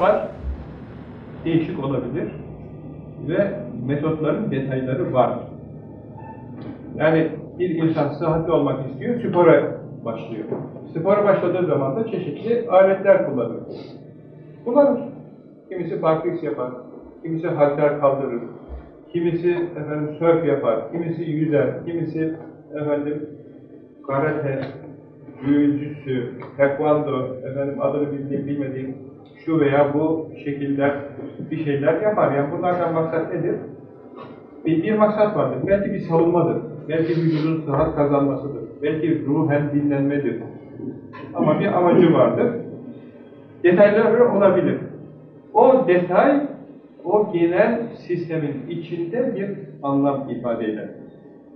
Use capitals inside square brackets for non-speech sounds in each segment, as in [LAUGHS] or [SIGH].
var, değişik olabilir ve metotların detayları var. Yani bir insan sıhhatli olmak istiyor, spora başlıyor. Spora başladığı zaman da çeşitli aletler kullanır. Kullanır. Kimisi barfiks yapar, kimisi halter kaldırır, kimisi efendim sörf yapar, kimisi yüzer, kimisi efendim karate, büyücüsü, tekvando, efendim adını bildiğim bilmediğim şu veya bu şekiller bir şeyler yapar. Yani bunlardan maksat nedir? Bir, bir maksat vardır. Belki bir savunmadır. Belki vücudun sıhhat kazanmasıdır. Belki ruhen dinlenmedir. Ama bir amacı vardır. Detaylar olabilir. O detay, o genel sistemin içinde bir anlam ifade eder.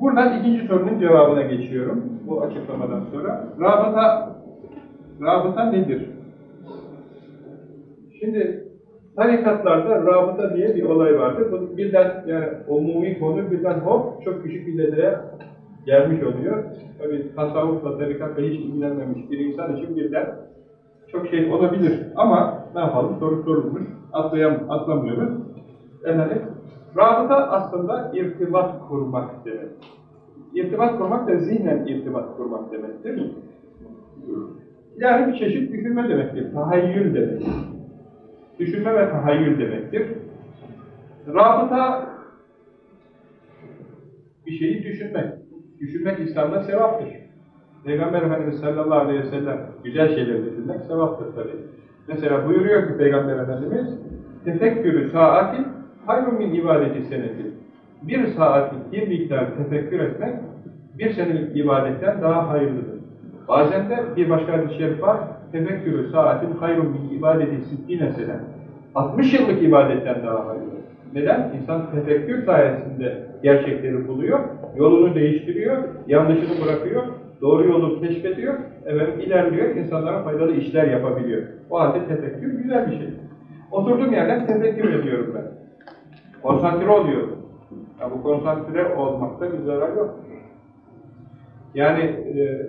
Buradan ikinci sorunun cevabına geçiyorum. Bu açıklamadan sonra. Rabıta, rabıta nedir? Şimdi tarikatlarda rabıta diye bir olay vardır. Bu birden yani umumi konu birden hop çok küçük bir detaya gelmiş oluyor. Tabii tasavvufla, tarikatla hiç ilgilenmemiş bir insan için birden çok şey olabilir. Ama ne yapalım? Soru sorulmuş. Atlayam, atlamıyoruz. Efendim, rabıta aslında irtibat kurmak demek. İrtibat kurmak da zihnen irtibat kurmak demektir. Yani bir çeşit düşünme demektir. Tahayyül demektir. Düşünme ve tahayyül demektir. Rabıta bir şeyi düşünmek. Düşünmek İslam'da sevaptır. Peygamber Efendimiz sallallahu aleyhi ve sellem güzel şeyleri düşünmek sevaptır tabi. Mesela buyuruyor ki Peygamber Efendimiz tefekkürü saatin hayrun min ibadeti seneti. Bir saatlik bir miktar tefekkür etmek bir senelik ibadetten daha hayırlıdır. Bazen de bir başka hadis-i şerif var tefekkürü saatin hayrun min ibadeti sittine sene. 60 yıllık ibadetten daha hayırlı. Neden? İnsan tefekkür sayesinde gerçekleri buluyor, yolunu değiştiriyor, yanlışını bırakıyor, doğru yolu keşfediyor, evet, ilerliyor, insanlara faydalı işler yapabiliyor. O halde tefekkür güzel bir şey. Oturduğum yerden tefekkür ediyorum ben. Konsantre oluyorum. Ya bu konsantre olmakta bir zarar yok. Yani e,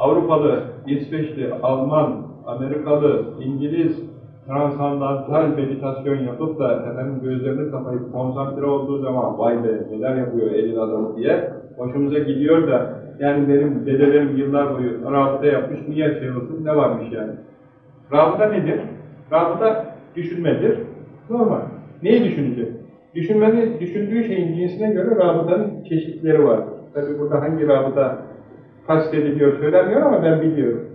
Avrupalı, İsveçli, Alman, Amerikalı, İngiliz, transandantal meditasyon yapıp da efendim gözlerini kapayıp konsantre olduğu zaman vay be neler yapıyor elin adamı diye hoşumuza gidiyor da yani benim dedelerim yıllar boyu rabıta yapmış niye şey olsun ne varmış yani. Rabıta nedir? Rabıta düşünmedir. Normal. Neyi düşünecek? Düşünmenin, düşündüğü şeyin cinsine göre rabıtanın çeşitleri vardır. Tabi burada hangi rabıta kastediliyor söylenmiyor ama ben biliyorum.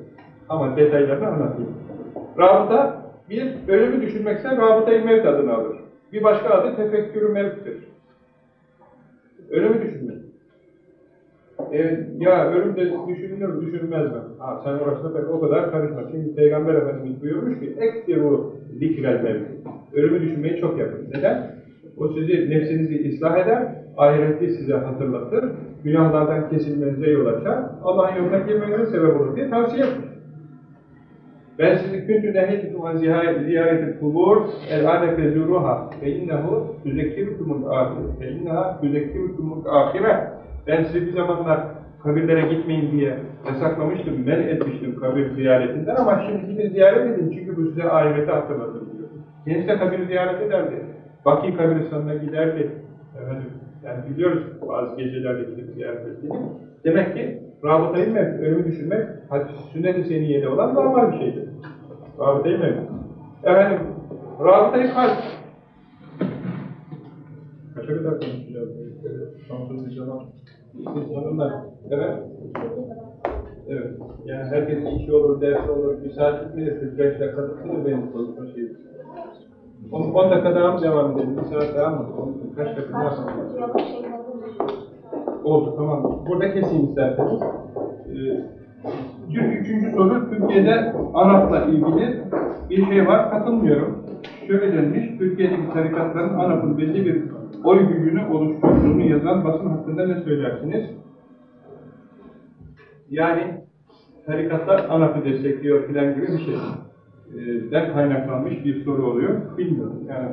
Ama detaylarını anlatayım. Rabıta bir ölümü düşünmekse rabıta-i mevt adını alır. Bir başka adı tefekkürü mevttir. Ölümü düşünmek. E, ya ölüm de düşünülür mü, düşünülmez mi? Ha, sen orasında pek o kadar karışma. Çünkü Peygamber Efendimiz buyurmuş ki, ektiru zikrel mevt. Ölümü düşünmeyi çok yapın. Neden? O sizi, nefsinizi ıslah eder, ahireti size hatırlatır, günahlardan kesilmenize yol açar, Allah'ın yoluna girmenize sebep olur diye tavsiye etmiş. Ben sizi küntü nehyetukum an ziyaretil kubur el-ane fezuruha fe innehu tüzekkirukumul ahire fe inneha tüzekkirukumul ahire Ben sizi bir zamanlar kabirlere gitmeyin diye yasaklamıştım, men etmiştim kabir ziyaretinden ama şimdi gidin ziyaret edin çünkü bu size ahireti hatırlatır diyor. Kendisi de kabir ziyaret ederdi. Baki kabristanına giderdi. Efendim, yani biliyoruz bazı gecelerde gidip ziyaret. Demek ki rabıtayı mevcut, ölümü düşünmek sünnet-i seniyede olan normal bir şeydir. Rabıtayı mevcut. Efendim, rabıtayı kalp. Kaça kadar konuşacağız? Sonsuz bir zaman. Sonunda, evet. Evet. Yani herkesin işi olur, dersi olur, bir saat gitmeyecek, 45 dakika tutulur benim konuşma şeyim. 10, 10 dakika daha mı devam edelim? Bir saat daha mı? 10, kaç dakika daha mı? Oldu, tamam. Burada keseyim isterseniz. Ee, üçüncü soru, Türkiye'de ANAP'la ilgili bir şey var, katılmıyorum. Şöyle denmiş, Türkiye'deki tarikatların ANAP'ın belli bir oy gücünü oluşturduğunu yazan basın hakkında ne söylersiniz? Yani tarikatlar ANAP'ı destekliyor filan gibi bir şey. Ee, den kaynaklanmış bir soru oluyor. Bilmiyorum. Yani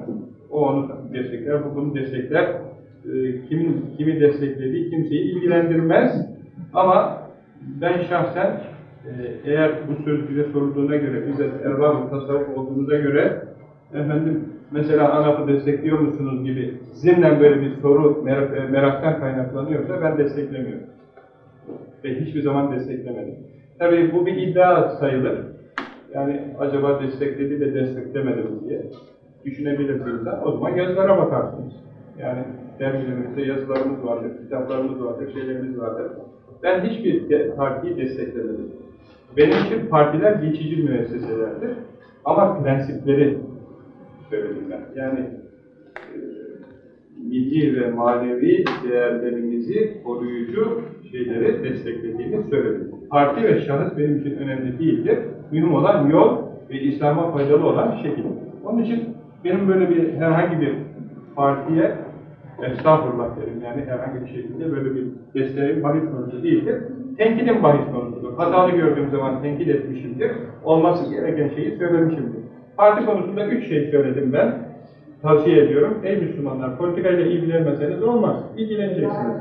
o onu destekler, bu bunu destekler. Ee, kimin kimi desteklediği kimseyi ilgilendirmez. Ama ben şahsen e, eğer bu söz bize sorulduğuna göre, biz de tasavvuf olduğumuza göre efendim mesela ANAP'ı destekliyor musunuz gibi zimnen böyle bir soru merak, e, meraktan kaynaklanıyorsa ben desteklemiyorum. Ve hiçbir zaman desteklemedim. Tabii bu bir iddia sayılır. Yani acaba destekledi de desteklemedi mi diye düşünebilirsiniz. O zaman yazılara bakarsınız. Yani dergilerimizde yazılarımız vardır, kitaplarımız vardır, şeylerimiz vardır. Ben hiçbir de, partiyi desteklemedim. Benim için partiler geçici müesseselerdir. Ama prensipleri söyledim ben. Yani e, milli ve manevi değerlerimizi koruyucu şeyleri desteklediğimi söyledim. Parti ve şahıs benim için önemli değildir. Mühim olan yol ve İslam'a faydalı olan şekil. Onun için benim böyle bir herhangi bir partiye estağfurullah derim yani herhangi bir şekilde böyle bir desteğim bahis konusu değildir. Tenkidim bahis konusudur. Hatalı gördüğüm zaman tenkit etmişimdir. Olması gereken şeyi söylemişimdir. Parti konusunda üç şey söyledim ben. Tavsiye ediyorum. Ey Müslümanlar, politikayla ilgilenmeseniz olmaz. İlgileneceksiniz.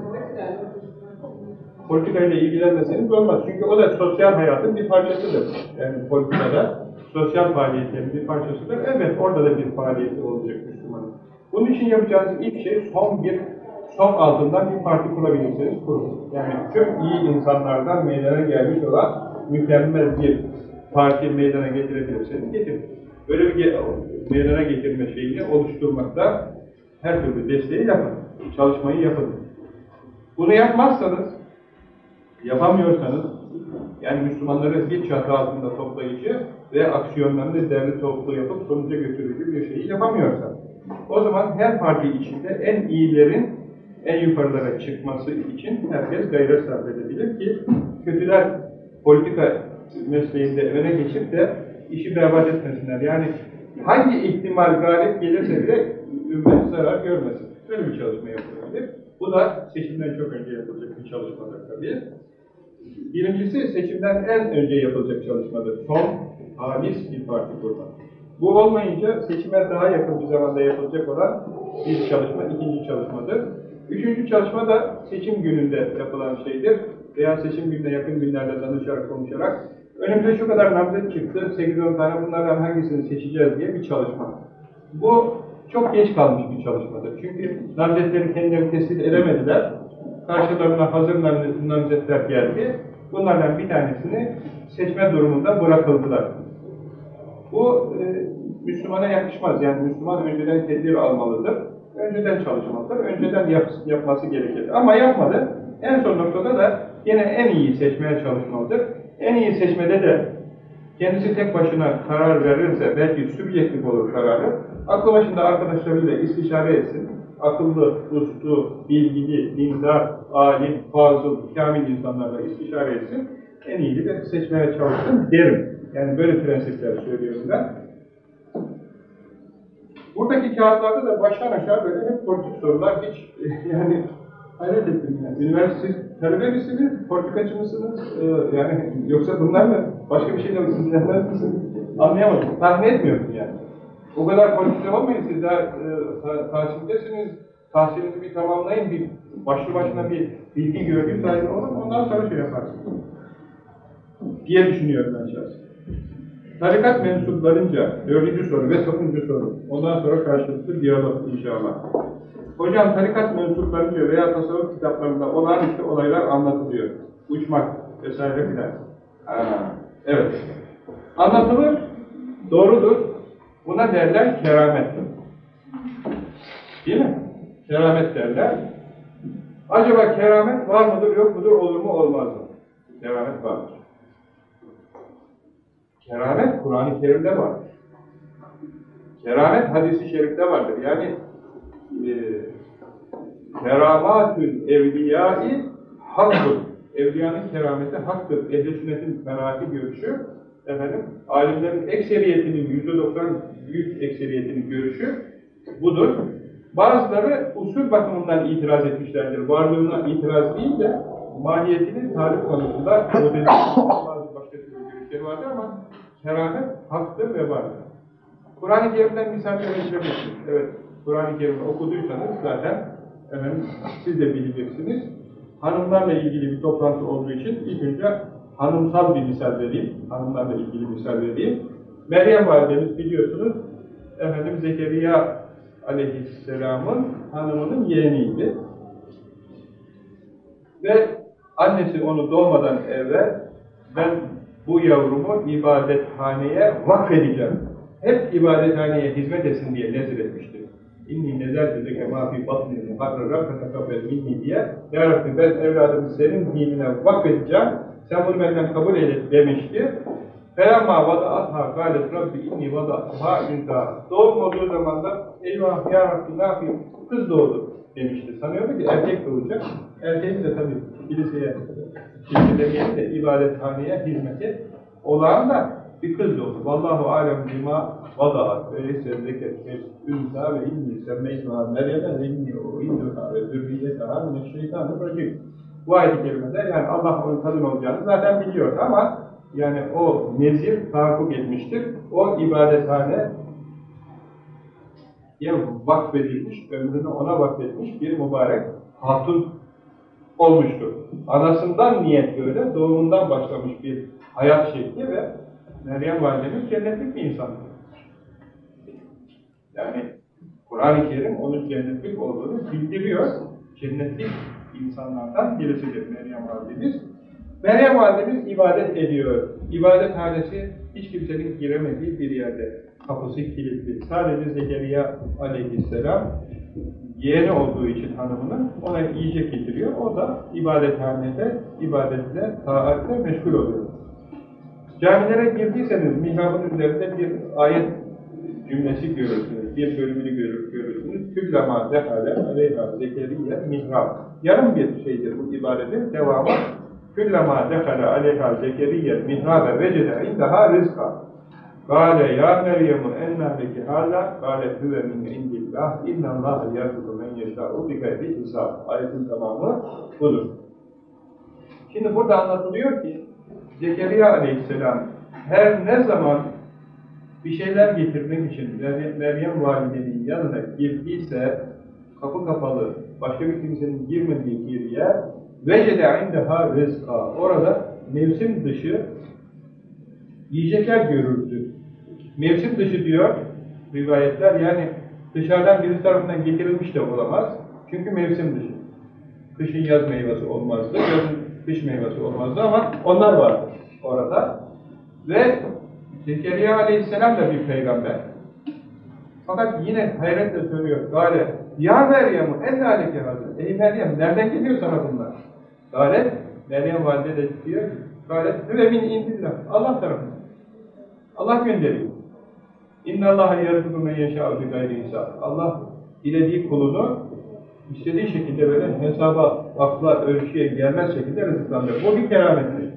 Politikayla ilgilenmeseniz olmaz. Çünkü o da sosyal hayatın bir parçasıdır. Yani politikada sosyal faaliyetlerin bir parçasıdır. Evet, orada da bir faaliyeti olacak Müslümanın. Bunun için yapacağınız ilk şey son bir, son altından bir parti kurabilirseniz kurun. Yani çok iyi insanlardan meydana gelmiş olan mükemmel bir parti meydana getirebilirseniz getirin. Böyle bir meydana getirme şeyini oluşturmakta her türlü desteği yapın. Çalışmayı yapın. Bunu yapmazsanız, yapamıyorsanız, yani Müslümanları bir çatı altında toplayıcı ve aksiyonlarını derli toplu yapıp sonuca götürücü bir şeyi yapamıyorsanız, o zaman her parti içinde en iyilerin en yukarılara çıkması için herkes gayret sarf edebilir ki kötüler politika mesleğinde öne geçip de işi berbat etmesinler. Yani hangi ihtimal galip gelirse bile ümmet zarar görmesin. Böyle bir çalışma yapılabilir. Bu da seçimden çok önce yapılacak bir çalışmadır tabii. Birincisi seçimden en önce yapılacak çalışmadır. Son, halis bir parti kurmak. Bu olmayınca seçime daha yakın bir zamanda yapılacak olan bir çalışma, ikinci çalışmadır. Üçüncü çalışma da seçim gününde yapılan şeydir. Veya seçim gününe yakın günlerde danışarak, konuşarak önümüze şu kadar namzet çıktı, 8-10 tane bunlardan hangisini seçeceğiz diye bir çalışma. Bu çok geç kalmış bir çalışmadır. Çünkü namzetleri kendileri tespit edemediler. Karşılarına hazır nam- namzetler geldi. Bunlardan bir tanesini seçme durumunda bırakıldılar. Bu e, Müslümana yakışmaz. Yani Müslüman önceden tedbir almalıdır. Önceden çalışmalıdır. Önceden yap, yapması gerekir. Ama yapmadı. En son noktada da yine en iyi seçmeye çalışmalıdır. En iyi seçmede de kendisi tek başına karar verirse belki sübjektif olur kararı. Aklı başında arkadaşlarıyla istişare etsin. Akıllı, uslu, bilgili, dindar, alim, fazıl, kamil insanlarla istişare etsin. En iyi de seçmeye çalışsın derim. Yani böyle prensipler söylüyorum ben. Buradaki kağıtlarda da baştan aşağı böyle hep politik sorular hiç [LAUGHS] yani hayret ettim yani. Üniversite talebe misiniz, politikacı mısınız? Ee, yani yoksa bunlar mı? Başka bir şeyle ilgilenmez [LAUGHS] misiniz? Anlayamadım. Tahmin etmiyorum yani. O kadar politik olmayın siz daha e, ta- tahsildesiniz. Tahsilinizi bir tamamlayın, bir başlı başına bir bilgi görgü sahibi olun, ondan sonra şey yaparsınız. Diye düşünüyorum ben şahsen. Tarikat mensuplarınca dördüncü soru ve sonuncu soru. Ondan sonra karşılıklı diyalog inşallah. Hocam tarikat mensuplarınca veya tasavvuf kitaplarında olağanüstü olaylar anlatılıyor. Uçmak vesaire filan. Evet. Anlatılır, doğrudur. Buna derler keramet. Değil mi? Keramet derler. Acaba keramet var mıdır, yok mudur, olur mu, olmaz mı? Keramet vardır. Keramet Kur'an-ı Kerim'de var. Keramet hadisi şerifte vardır. Yani e, keramatül evliyai haktır. Evliyanın kerameti haktır. Ehl-i sünnetin kanaati görüşü efendim, alimlerin ekseriyetinin, yüzde doksan büyük ekseriyetinin görüşü budur. Bazıları usul bakımından itiraz etmişlerdir. Varlığına itiraz değil de mahiyetinin tarif konusunda [COUGHS] bazı başka türlü görüşleri vardır ama keramet haktır ve vardır. Kur'an-ı Kerim'den misal verebilirsiniz. Evet, Kur'an-ı Kerim'i okuduysanız zaten efendim, siz de bileceksiniz. Hanımlarla ilgili bir toplantı olduğu için ilk önce hanımsal bir misal vereyim. Hanımlarla ilgili misal vereyim. Meryem validemiz biliyorsunuz efendim Zekeriya aleyhisselamın hanımının yeğeniydi. Ve annesi onu doğmadan evvel ben bu yavrumu ibadethaneye vakfedeceğim. Hep ibadethaneye hizmet etsin diye nezir etmişti. İnni nezer dedeke ma fi batni muharrara fetekabel minni diye Ya Rabbi ben evladımı senin dinine vakfedeceğim. Sen bunu benden kabul et demişti. Felemma vada'atha galet Rabbi inni vada'atha inta. Doğum olduğu zaman da eyvah ya Rabbi ne yapayım? Kız doğdu demişti. Sanıyordu ki erkek doğacak. Erkeğin de tabii kiliseye, kilise de ibadethaneye hizmeti olağan bir kız doğdu. Vallahu alem bima vada'at. Öyleyse zekettir. Ünsa ve inni semmeytuha Meryem'e ve inni o induha ve zürriyetaha mineşşeytanirracim. Bu ayet-i kerimede yani Allah onun kadın olacağını zaten biliyor ama yani o nezir tahakkuk etmiştir. O ibadethane ya vakfedilmiş, ömrünü ona vakfetmiş bir mübarek hatun olmuştur. Anasından niyet böyle, doğumundan başlamış bir hayat şekli ve Meryem Validemiz cennetlik bir insandır. Yani Kur'an-ı Kerim onun cennetlik olduğunu bildiriyor. Cennetlik insanlardan birisidir Meryem Validemiz. Meryem Validemiz ibadet ediyor. İbadethanesi hiç kimsenin giremediği bir yerde. Kapısı kilitli. Sadece Zekeriya aleyhisselam yeğeni olduğu için hanımının ona yiyecek getiriyor. O da ibadethanede, ibadetle, taatle meşgul oluyor. Camilere girdiyseniz mihrabın üzerinde bir ayet cümlesi görürsünüz, bir bölümünü görür, görürsünüz. Küllema dehale aleyha zekeriye mihrab. Yarım bir şeydir bu ibadetin devamı. Küllema dehale aleyha zekeriye mihrabe vecede indaha rizka. Kale ya Meryem'u enna leki hala kale huve min indillah innallâhe yarzudu men yeşâ'u bi gayri hesab. Ayetin tamamı budur. Şimdi burada anlatılıyor ki Zekeriya aleyhisselam her ne zaman bir şeyler getirmek için Meryem validenin yanına girdiyse kapı kapalı, başka bir kimsenin girmediği bir yer vecede indeha rizka orada mevsim dışı yiyecekler görürdü. Mevsim dışı diyor rivayetler yani dışarıdan birisi tarafından getirilmiş de olamaz. Çünkü mevsim dışı. Kışın yaz meyvesi olmazdı, yazın kış meyvesi olmazdı ama onlar vardı orada. Ve Zekeriya aleyhisselam da bir peygamber. Fakat yine hayretle söylüyor. Gale, ya Meryem'u enne aleyke hazır. Ey Meryem, nereden geliyor sana bunlar? Gale, Meryem valide de diyor ki, Gale, ve min. Allah tarafından. Allah gönderiyor. İnna Allah'a yarıtıkı men yeşâ'u bi gayri hisab. Allah dilediği kulunu istediği şekilde böyle hesaba, akla, ölçüye gelmez şekilde rızıklandırır. Bu bir keramettir.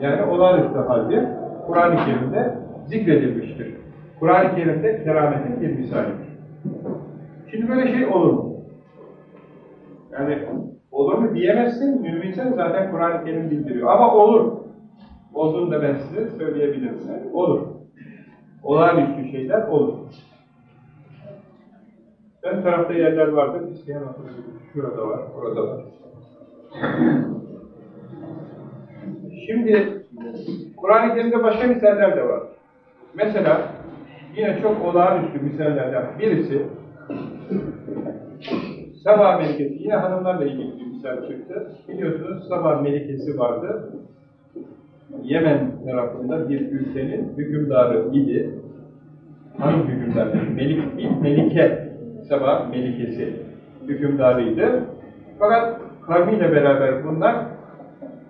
Yani olağanüstü halde Kur'an-ı Kerim'de zikredilmiştir. Kur'an-ı Kerim'de kerametin bir misalidir. Şimdi böyle şey olur mu? Yani olur mu diyemezsin, müminsen zaten Kur'an-ı Kerim bildiriyor. Ama olur. Olduğunu da ben size söyleyebilirim. Yani olur. Olağanüstü şeyler olur. Ön tarafta yerler vardır, isteyen oturabilir. Şurada var, orada var. Şimdi Kur'an-ı Kerim'de başka misaller de var. Mesela yine çok olağanüstü misallerden birisi Sabah Melikesi, yine hanımlarla ilgili bir misal çıktı. Biliyorsunuz Sabah Melikesi vardı. Yemen tarafında bir ülkenin hükümdarı idi. Hangi hükümdar? Melik değil, Melike. Sabah Melikesi hükümdarıydı. Fakat kavmiyle beraber bunlar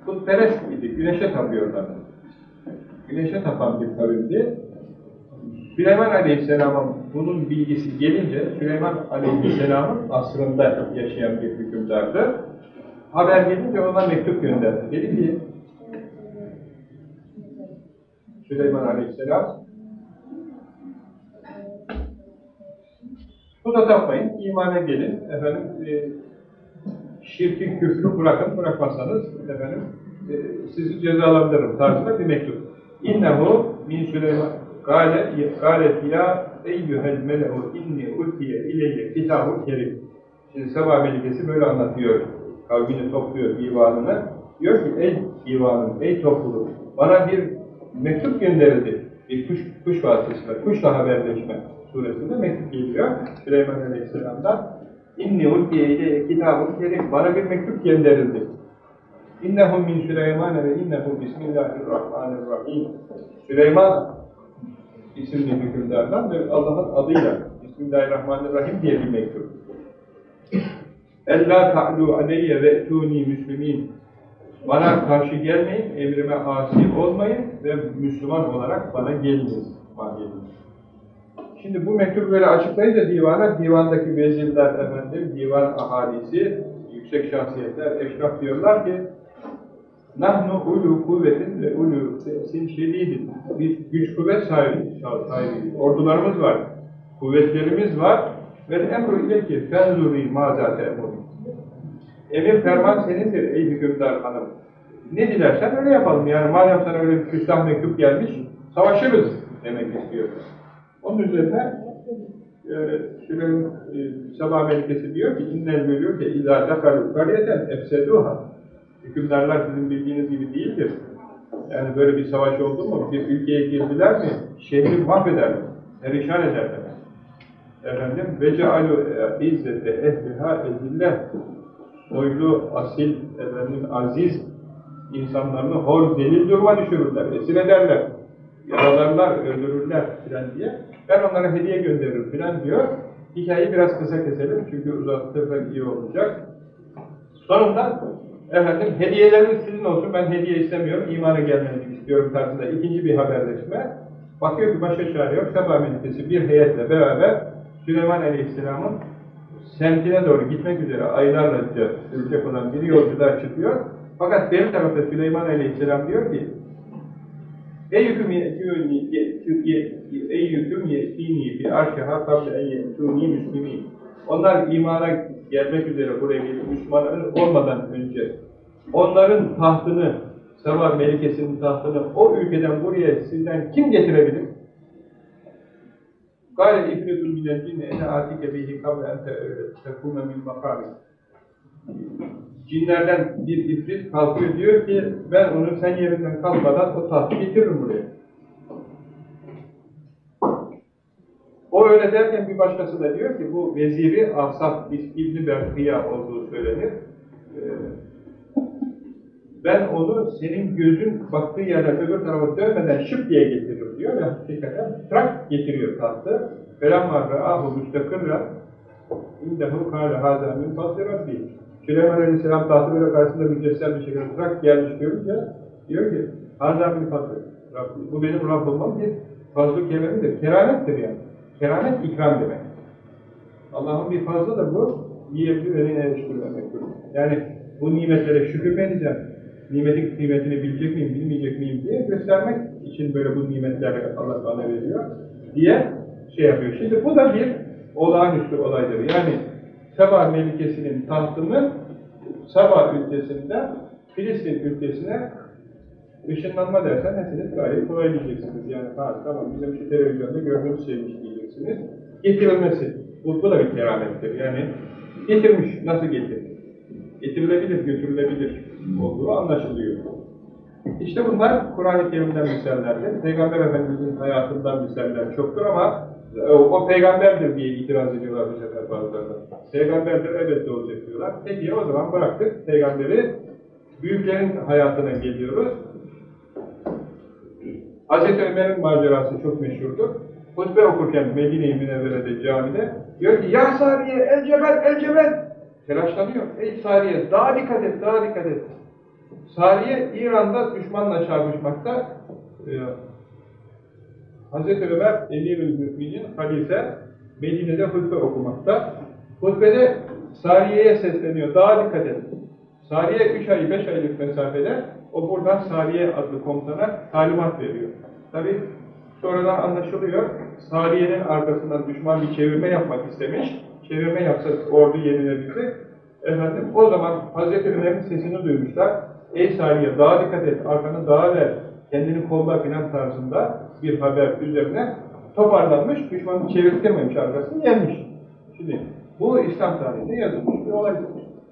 putperest idi, güneşe tapıyorlardı. Güneşe tapan bir kavimdi. Süleyman Aleyhisselam'ın bunun bilgisi gelince, Süleyman Aleyhisselam'ın asrında yaşayan bir hükümdardı. Haber gelince ona mektup gönderdi. Dedi ki, Süleyman Aleyhisselam, bu da tapmayın, imana gelin, efendim, e, şirki, küfrü bırakın, bırakmazsanız, efendim, e, sizi cezalandırırım tarzında bir mektup. İnnehu min Süleyman Gale, galet ya eyyühel melehu inni utiye ileyye kitabı kerim. Şimdi Seba Melikesi böyle anlatıyor. Kavmini topluyor divanını. Diyor ki ey divanım, ey topluluk bana bir mektup gönderildi. Bir kuş, kuş vasıtasıyla, kuşla haberleşme. suresinde mektup geliyor Süleyman Aleyhisselam'dan. İnni ulkiye ile kitabın kerim. Bana bir mektup gönderildi. İnnehu min Süleyman ve innehu bismillahirrahmanirrahim. Süleyman isimli hükümdardan ve Allah'ın adıyla Bismillahirrahmanirrahim diye bir mektup. Ella ta'lu aleyye ve etuni müslimin. Bana karşı gelmeyin, emrime asi olmayın ve Müslüman olarak bana. Geliniz. Şimdi bu mektubu böyle açıklayınca divana, divandaki vezirler efendim, divan ahalisi, yüksek şahsiyetler, eşraf diyorlar ki Nahnu ulu kuvvetin ve ulu sesin şedidin. Biz güç kuvvet sahibiyiz, sahibiyiz. Ordularımız var, kuvvetlerimiz var. Ve emru ile ki fenzuri mazate emru. Emir ferman senindir ey hükümdar hanım. Ne dilersen öyle yapalım. Yani madem sana öyle bir küstah mektup gelmiş, savaşırız demek istiyor. Onun üzerine e, Süleyman e, Sabah Melikesi diyor ki innel ki izâ dakalu kariyeten efseduha hükümdarlar sizin bildiğiniz gibi değildir. Yani böyle bir savaş oldu mu, bir ülkeye girdiler mi, şehri mahvederler, perişan ederler. Efendim, cealu izzete ehliha ezille soylu, asil, efendim, aziz insanlarını hor, zelil duruma düşürürler, esir ederler, yaralarlar, öldürürler filan diye. Ben onlara hediye gönderirim filan diyor. Hikayeyi biraz kısa keselim çünkü uzattırsak iyi olacak. Sonunda efendim hediyeleriniz sizin olsun, ben hediye istemiyorum, imana gelmenizi istiyorum tarzında ikinci bir haberleşme. Bakıyor ki başka çare yok, Sabah Melikesi bir heyetle beraber Süleyman Aleyhisselam'ın semtine doğru gitmek üzere aylarla ülke olan bir yolcular çıkıyor. Fakat bir tarafta Süleyman Aleyhisselam diyor ki ye'tûni eyyüküm ye'tîni fi arşiha kable en ye'tûni müslümin. Onlar imana gelmek üzere buraya gelip Müslüman olmadan önce onların tahtını, Sabah Melikesi'nin tahtını o ülkeden buraya sizden kim getirebilir? Gâle ifritun minel cinne ene atike bihi kable en tekume min makâmi. Cinlerden bir ifrit kalkıyor diyor ki ben onu sen yerinden kalkmadan o tahtı getiririm buraya. O öyle derken bir başkası da diyor ki bu veziri Asaf İbni Berkıya olduğu söylenir. Ee, ben onu senin gözün baktığı yerden öbür tarafa dönmeden şıp diye getiririm diyor ve hakikaten trak getiriyor tahtı. Felamma ra'ahu müstakırra indehu kâle hâzâ min fazli rabbi. Süleyman Aleyhisselam tahtı böyle karşısında mücessel bir şekilde trak gelmiş görünce diyor ki hâzâ min fazli rabbi. Bu benim Rabbim'in bir fazlı keremidir. Keramettir yani. Keramet ikram demek. Allah'ın bir fazla da bu yiyebilir ve neye eriştirmemektir. Yani bu nimetlere şükür edeceğim? Nimetin kıymetini bilecek miyim, bilmeyecek miyim diye göstermek için böyle bu nimetleri Allah bana veriyor diye şey yapıyor. Şimdi bu da bir olağanüstü olaydır. Yani Sabah Melikesi'nin tahtını Sabah ülkesinden Filistin ülkesine ışınlanma dersen hepiniz gayet kolay diyeceksiniz. Yani ha, tamam bizim şu televizyonda gördüğümüz şeymiş diyeceksiniz. Getirilmesi. Bu, bu da bir keramettir. Yani getirmiş. Nasıl getirmiş? Getirilebilir, götürülebilir olduğu anlaşılıyor. İşte bunlar Kur'an-ı Kerim'den misallerdir. Peygamber Efendimiz'in hayatından misaller çoktur ama o, o peygamberdir diye itiraz ediyorlar bu sefer bazılarında. Peygamberdir elbette olacak diyorlar. Peki o zaman bıraktık peygamberi. Büyüklerin hayatına geliyoruz. Hz. Ömer'in macerası çok meşhurdur. Hutbe okurken Medine-i Münevvere'de camide diyor ki Ya Sariye el cebel el cebel telaşlanıyor. Ey Sariye daha dikkat et daha dikkat et. Sariye İran'da düşmanla çarpışmakta. Ee, Hz. Ömer Emirül Müminin halife Medine'de hutbe okumakta. Hutbede Sariye'ye sesleniyor. Daha dikkat et. Sariye 3 ay 5 aylık mesafede o buradan Sariye adlı komutana talimat veriyor. Tabi sonradan anlaşılıyor. Sariye'nin arkasından düşman bir çevirme yapmak istemiş. Çevirme yapsa ordu yenilebilecek. Efendim o zaman Hazreti Ömer'in sesini duymuşlar. Ey Sariye daha dikkat et, arkanı daha ver, kendini kolla filan tarzında bir haber üzerine toparlanmış, düşmanı çevirtirmemiş arkasını yenmiş. Şimdi bu İslam tarihinde yazılmış bir olaydır.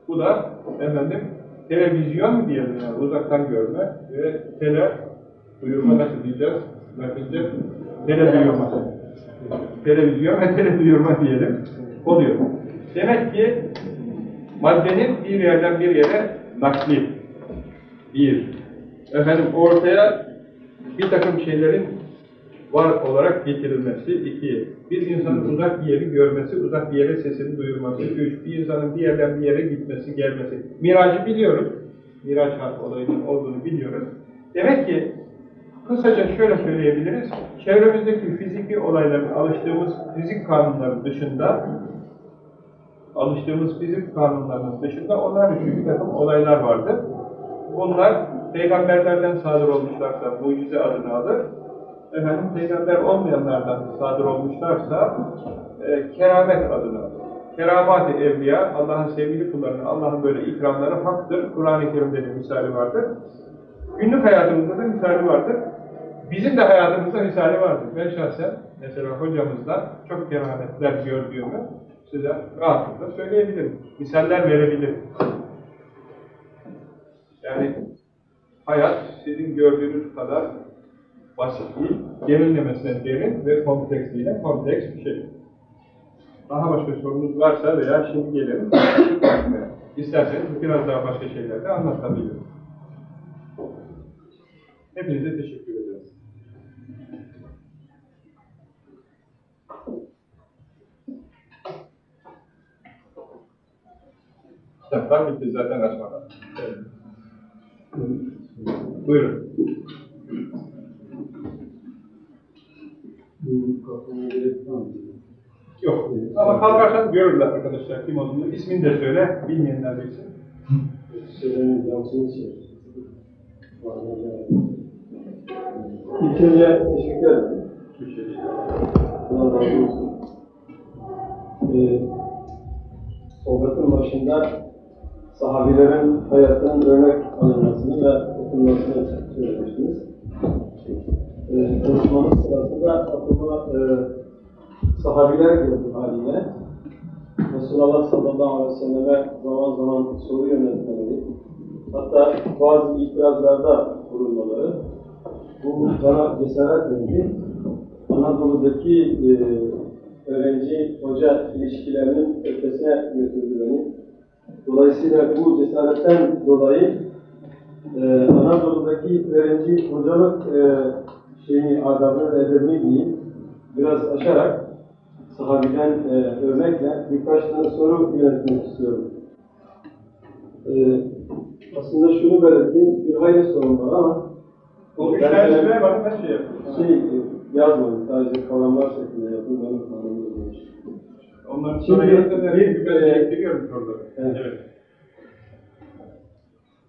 Bu da efendim televizyon mu diyelim yani uzaktan görme ve tele duyurma nasıl diyeceğiz? Latince tele duyurması. televizyon ve televizyonma diyelim, oluyor. Demek ki maddenin bir yerden bir yere nakli, bir, efendim ortaya bir takım şeylerin var olarak getirilmesi, iki, bir insanın uzak bir yeri görmesi, uzak bir yere sesini duyurması, üç, bir insanın bir yerden bir yere gitmesi, gelmesi. Miracı biliyoruz, Miraç olayının olduğunu biliyoruz. Demek ki Kısaca şöyle söyleyebiliriz, çevremizdeki fiziki olayların alıştığımız fizik kanunları dışında, alıştığımız fizik kanunlarının dışında onlar için bir takım olaylar vardır. Bunlar peygamberlerden sadır olmuşlarsa mucize adını alır, efendim peygamber olmayanlardan sadır olmuşlarsa e, keramet adını alır. Keramat-ı evliya, Allah'ın sevgili kullarının, Allah'ın böyle ikramları haktır. Kur'an-ı Kerim'de de misali vardır. Günlük hayatımızda da misali vardır. Bizim de hayatımızda misali vardır. Ben şahsen mesela hocamızdan çok kerametler gördüğümü size rahatlıkla söyleyebilirim. Misaller verebilirim. Yani hayat sizin gördüğünüz kadar basit değil, derinlemesine derin ve kompleksliğine kompleks bir şey. Daha başka sorunuz varsa veya şimdi gelelim. [COUGHS] İsterseniz biraz daha başka şeyler de anlatabilirim. Hepinize teşekkür ederim. Kitaplar bitti zaten açmadan. Evet. Buyurun. Yok. Ama kalkarsan görürler arkadaşlar kim olduğunu. İsmini de söyle, bilmeyenler bilsin. Söylenin yansını şey. Teşekkür ederim. Allah razı olsun. Sohbetin başında sahabilerin hayatının örnek alınmasını ve okunmasını söylemiştiniz. Ee, konuşmamız sırasında aklıma e, sahabiler geldi haliyle. Resulullah sallallahu aleyhi ve selleme zaman zaman soru yöneltmeleri, hatta bazı itirazlarda bulunmaları, bu bana cesaret verdi. Anadolu'daki e, öğrenci-hoca ilişkilerinin ötesine götürdü beni. Dolayısıyla bu cesaretten dolayı e, Anadolu'daki öğrenci hocalık e, şeyini, adabını, edebini diyeyim, biraz aşarak sahabiden e, örnekle birkaç tane soru yönetmek istiyorum. E, aslında şunu belirteyim, bir hayli sorun var ama O üç tane söyle bana ben şey şey e, yazmadım, sadece kalanlar şeklinde yaptım, benim kanalımda Şimdi sonra gibi ben elektiriyorum soruları. Evet. Evet.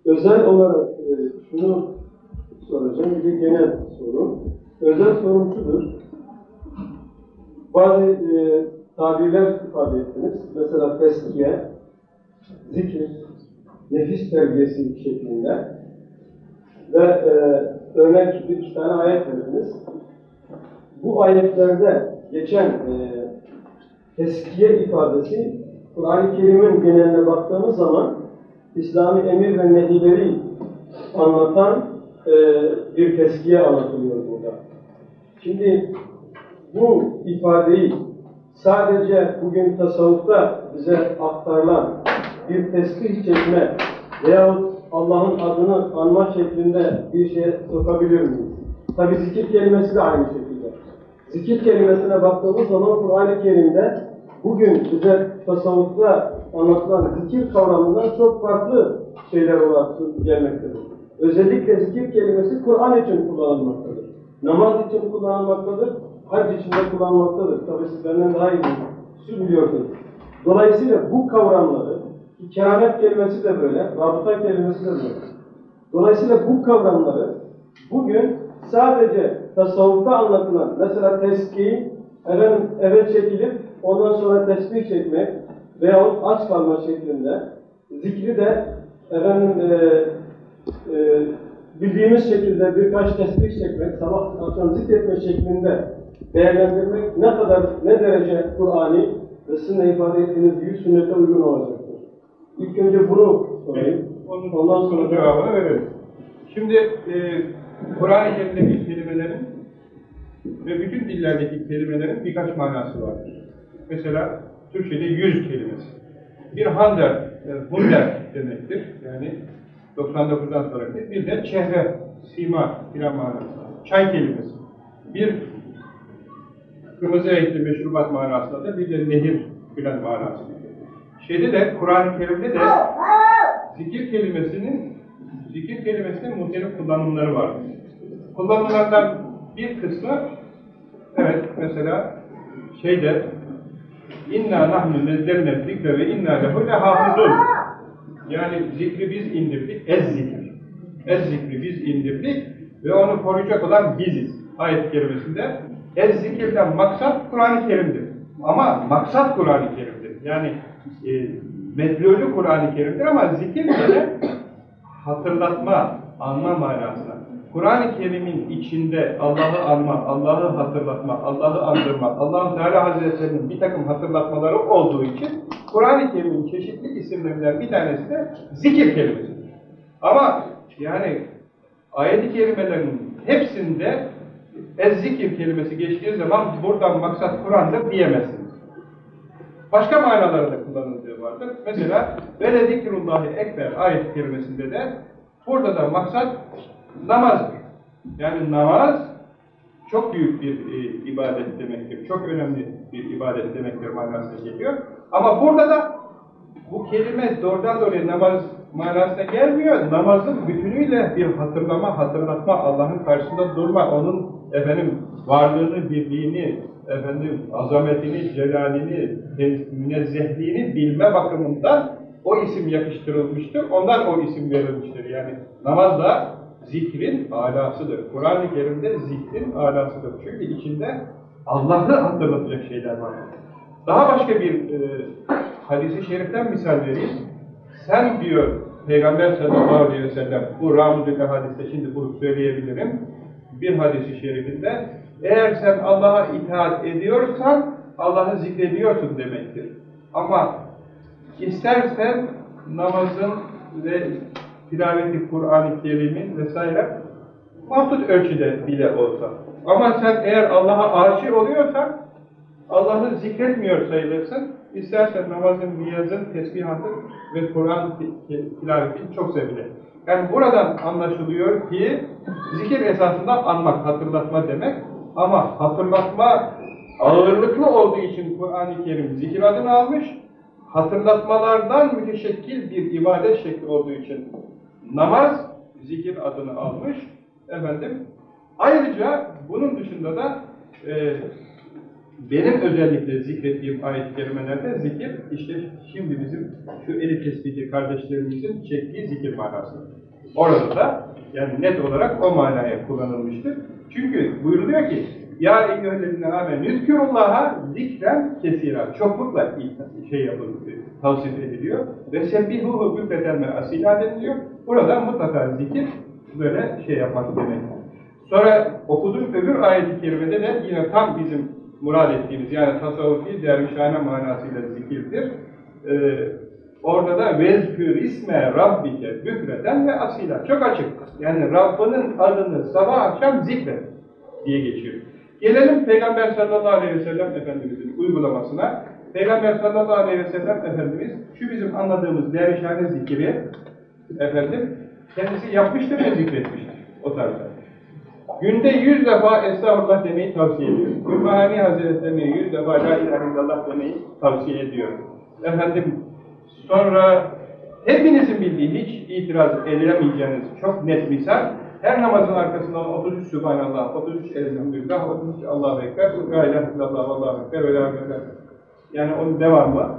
Özel olarak e, şunu soracağım, bir genel soru. Özel sorum şudur. Bazı e, tabirler ifade ettiniz. Mesela teskiye, zikir, nefis terbiyesi şeklinde ve e, örnek bir iki tane ayet verdiniz. Bu ayetlerde geçen e, teskiye ifadesi Kur'an-ı Kerim'in geneline baktığımız zaman İslami emir ve nehileri anlatan e, bir teskiye anlatılıyor burada. Şimdi bu ifadeyi sadece bugün tasavvufta bize aktarılan bir tesbih çekme veyahut Allah'ın adını anma şeklinde bir şeye sokabilir miyiz? Tabi zikir kelimesi de aynı şekilde. Zikir kelimesine baktığımız zaman Kur'an-ı Kerim'de bugün bize tasavvufta anlatılan zikir kavramından çok farklı şeyler olarak gelmektedir. Özellikle zikir kelimesi Kur'an için kullanılmaktadır. Namaz için kullanılmaktadır, hac için de kullanılmaktadır. Tabi siz benden daha iyi biliyorsunuz. Dolayısıyla bu kavramları, keramet kelimesi de böyle, rabıta kelimesi de böyle. Dolayısıyla bu kavramları bugün sadece tasavvufta anlatılan, mesela teskiyi efendim, eve çekilip ondan sonra tesbih çekmek veyahut aç kalma şeklinde, zikri de efendim, e, e, bildiğimiz şekilde birkaç tesbih çekmek, sabah akşam zikretme şeklinde değerlendirmek ne kadar, ne derece Kur'an'i ve sizin de ifade ettiğiniz gibi sünnete uygun olacaktır. İlk önce bunu sorayım. Onun, Ondan sonra sonra cevabını verelim. Şimdi e, Kur'an-ı Kerim'deki kelimelerin Ve bütün dillerdeki kelimelerin birkaç manası vardır. Mesela Türkçe'de yüz kelimesi. Bir hander, e, hunder demektir. Yani 99'dan sonraki. Bir de çehre, sima filan manası. Çay kelimesi. Bir kırmızı renkli meşrubat manasında da bir de nehir filan manası. Şeyde de Kur'an-ı Kerim'de de zikir kelimesinin zikir kelimesinin muhtelif kullanımları var. Kullanılanlardan bir kısmı evet mesela şeyde inna nahnu nezzelne zikre ve inna lehu lehafizun yani zikri biz indirdik, ez zikir. Ez zikri biz indirdik ve onu koruyacak olan biziz. Ayet kerimesinde ez zikirden maksat Kur'an-ı Kerim'dir. Ama maksat Kur'an-ı Kerim'dir. Yani e, medlulü Kur'an-ı Kerim'dir ama zikir de hatırlatma, anma manasına. Kur'an-ı Kerim'in içinde Allah'ı anma, Allah'ı hatırlatma, Allah'ı andırma, allah Teala Hazretleri'nin bir takım hatırlatmaları olduğu için Kur'an-ı Kerim'in çeşitli isimlerinden bir tanesi de zikir kelimesidir. Ama yani ayet-i kerimelerin hepsinde ez-zikir kelimesi geçtiği zaman buradan maksat Kur'an'dır diyemezsiniz. Başka manalarda kullanıldığı vardır. Mesela vele zikrullahi ekber ayet kelimesinde de burada da maksat namazdır. Yani namaz çok büyük bir e, ibadet demektir. Çok önemli bir ibadet demektir manasına geliyor. Ama burada da bu kelime doğrudan doğruya namaz manasına gelmiyor. Namazın bütünüyle bir hatırlama, hatırlatma, Allah'ın karşısında durma, onun efendim varlığını, birliğini, efendim azametini, celalini, münezzehliğini bilme bakımından o isim yakıştırılmıştır. Ondan o isim verilmiştir. Yani namaz da zikrin alasıdır. Kur'an-ı Kerim'de zikrin alasıdır. Çünkü içinde Allah'ı hatırlatacak şeyler var. Daha başka bir e, hadisi şeriften misal vereyim. Sen diyor Peygamber sallallahu aleyhi ve sellem bu Ramuzül'de hadiste şimdi bunu söyleyebilirim. Bir hadisi şerifinde eğer sen Allah'a itaat ediyorsan Allah'ı zikrediyorsun demektir. Ama istersen namazın ve tilaveti Kur'an-ı Kerim'in vesaire mahdut ölçüde bile olsa. Ama sen eğer Allah'a aşık oluyorsan Allah'ı zikretmiyor sayılırsın. İstersen namazın, niyazın, tesbihatın ve Kur'an tilavetin çok sevilir. Yani buradan anlaşılıyor ki zikir esasında anmak, hatırlatma demek. Ama hatırlatma ağırlıklı olduğu için Kur'an-ı Kerim zikir adını almış. Hatırlatmalardan müteşekkil bir ibadet şekli olduğu için namaz zikir adını almış. Efendim, ayrıca bunun dışında da e, benim özellikle zikrettiğim ayet-i kerimelerde zikir, işte şimdi bizim şu eli tespiti kardeşlerimizin çektiği zikir manası. Orada da yani net olarak o manaya kullanılmıştır. Çünkü buyuruluyor ki Ya eyyühellezine âmen yüzkürullâha zikren kesira. Çoklukla şey yapılıyor, tavsif ediliyor. Ve sebbihuhu bükreten ve asila deniliyor. Burada mutlaka zikir böyle şey yapmak demek. Sonra okuduğum öbür ayet-i kerimede de yine tam bizim murad ettiğimiz yani tasavvufi dervişhane manasıyla zikirdir. Ee, orada da vezkür isme rabbike bükreten ve asila. Çok açık. Yani Rabbinin adını sabah akşam zikret diye geçiyor. Gelelim Peygamber sallallahu aleyhi ve sellem Efendimizin uygulamasına. Peygamber sallallahu aleyhi ve sellem Efendimiz şu bizim anladığımız dervişhane zikri efendim kendisi yapmıştır ve zikretmiştir. O tarzda. Günde yüz defa Estağfurullah demeyi tavsiye ediyor. Gülmahani Hazretlerine yüz defa La İlahe demeyi tavsiye ediyor. Efendim, sonra hepinizin bildiği, hiç itiraz edemeyeceğiniz çok net misal, her namazın arkasından 33 Sübhanallah, 33 Elhamdülillah, 33 Allahu Ekber, La İlahe Allahu Ekber ve La İlahe Yani onun devamı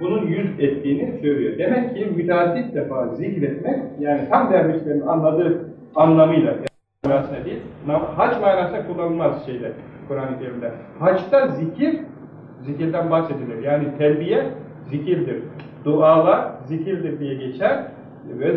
bunun yüz ettiğini söylüyor. Demek ki müteaddit defa zikretmek, yani tam dervişlerin anladığı anlamıyla, manasına değil, hac manasında kullanılmaz şeyler Kur'an-ı Kerim'de. Haçta zikir, zikirden bahsedilir. Yani telbiye zikirdir. Dualar zikirdir diye geçer. Ve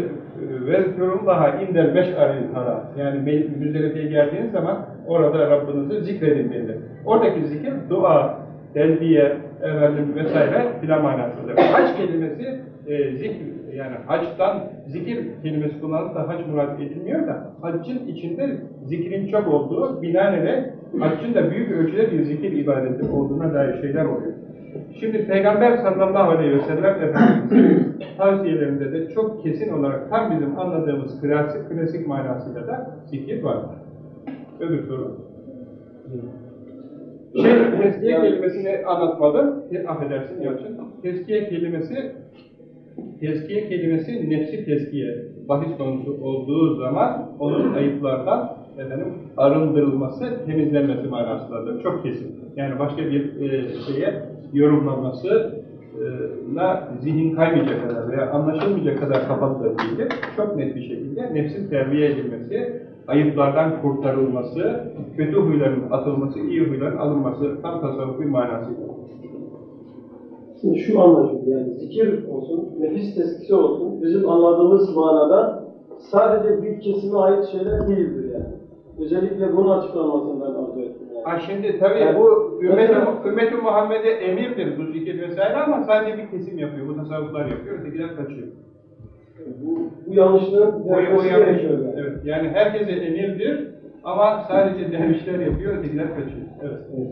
vezkurullaha indel meş'aril hara. Yani Müzdelife'ye geldiğiniz zaman orada Rabbinizi zikredin denilir. Oradaki zikir dua, telbiye, efendim vesaire filan manasıdır. Hac kelimesi e, zikir yani haçtan zikir kelimesi kullanıp da hac murad edilmiyor da haccın içinde zikrin çok olduğu binaenaleyh haccın da büyük ölçüde bir zikir ibadeti olduğuna dair şeyler oluyor. Şimdi Peygamber sallallahu aleyhi ve sellem Efendimiz'in [CLEARS THROAT] tavsiyelerinde de çok kesin olarak tam bizim anladığımız klasik, klasik manasıyla da zikir vardır. Öbür soru. Şey, tezkiye kelimesini anlatmadım. Te- Affedersin Yalçın. Tezkiye kelimesi Tezkiye kelimesi nefsi tezkiye bahis konusu olduğu zaman onun ayıplardan efendim, arındırılması, temizlenmesi manasındadır. Çok kesin. Yani başka bir e, şeye yorumlanmasına zihin kaymayacak kadar veya anlaşılmayacak kadar kapalı da değildir. Çok net bir şekilde nefsin terbiye edilmesi, ayıplardan kurtarılması, kötü huyların atılması, iyi huyların alınması tam tasavvufi manasıyla. Şimdi şu anlaşılıyor yani zikir olsun, nefis teskisi olsun bizim anladığımız manada sadece bir kesime ait şeyler değildir yani. Özellikle bunun açıklanmasından arzu ettim yani. Ha şimdi tabii Yani bu ümmeti, ümmeti Muhammed'e emirdir bu zikir vesaire ama sadece bir kesim yapıyor, bu tasavvuflar yapıyor, ötekiler kaçıyor. Bu, bu yanlışlığın yanlış. gerekiyor yani. Evet, yani herkese emirdir ama sadece dervişler yapıyor, ötekiler kaçıyor. Evet. Evet.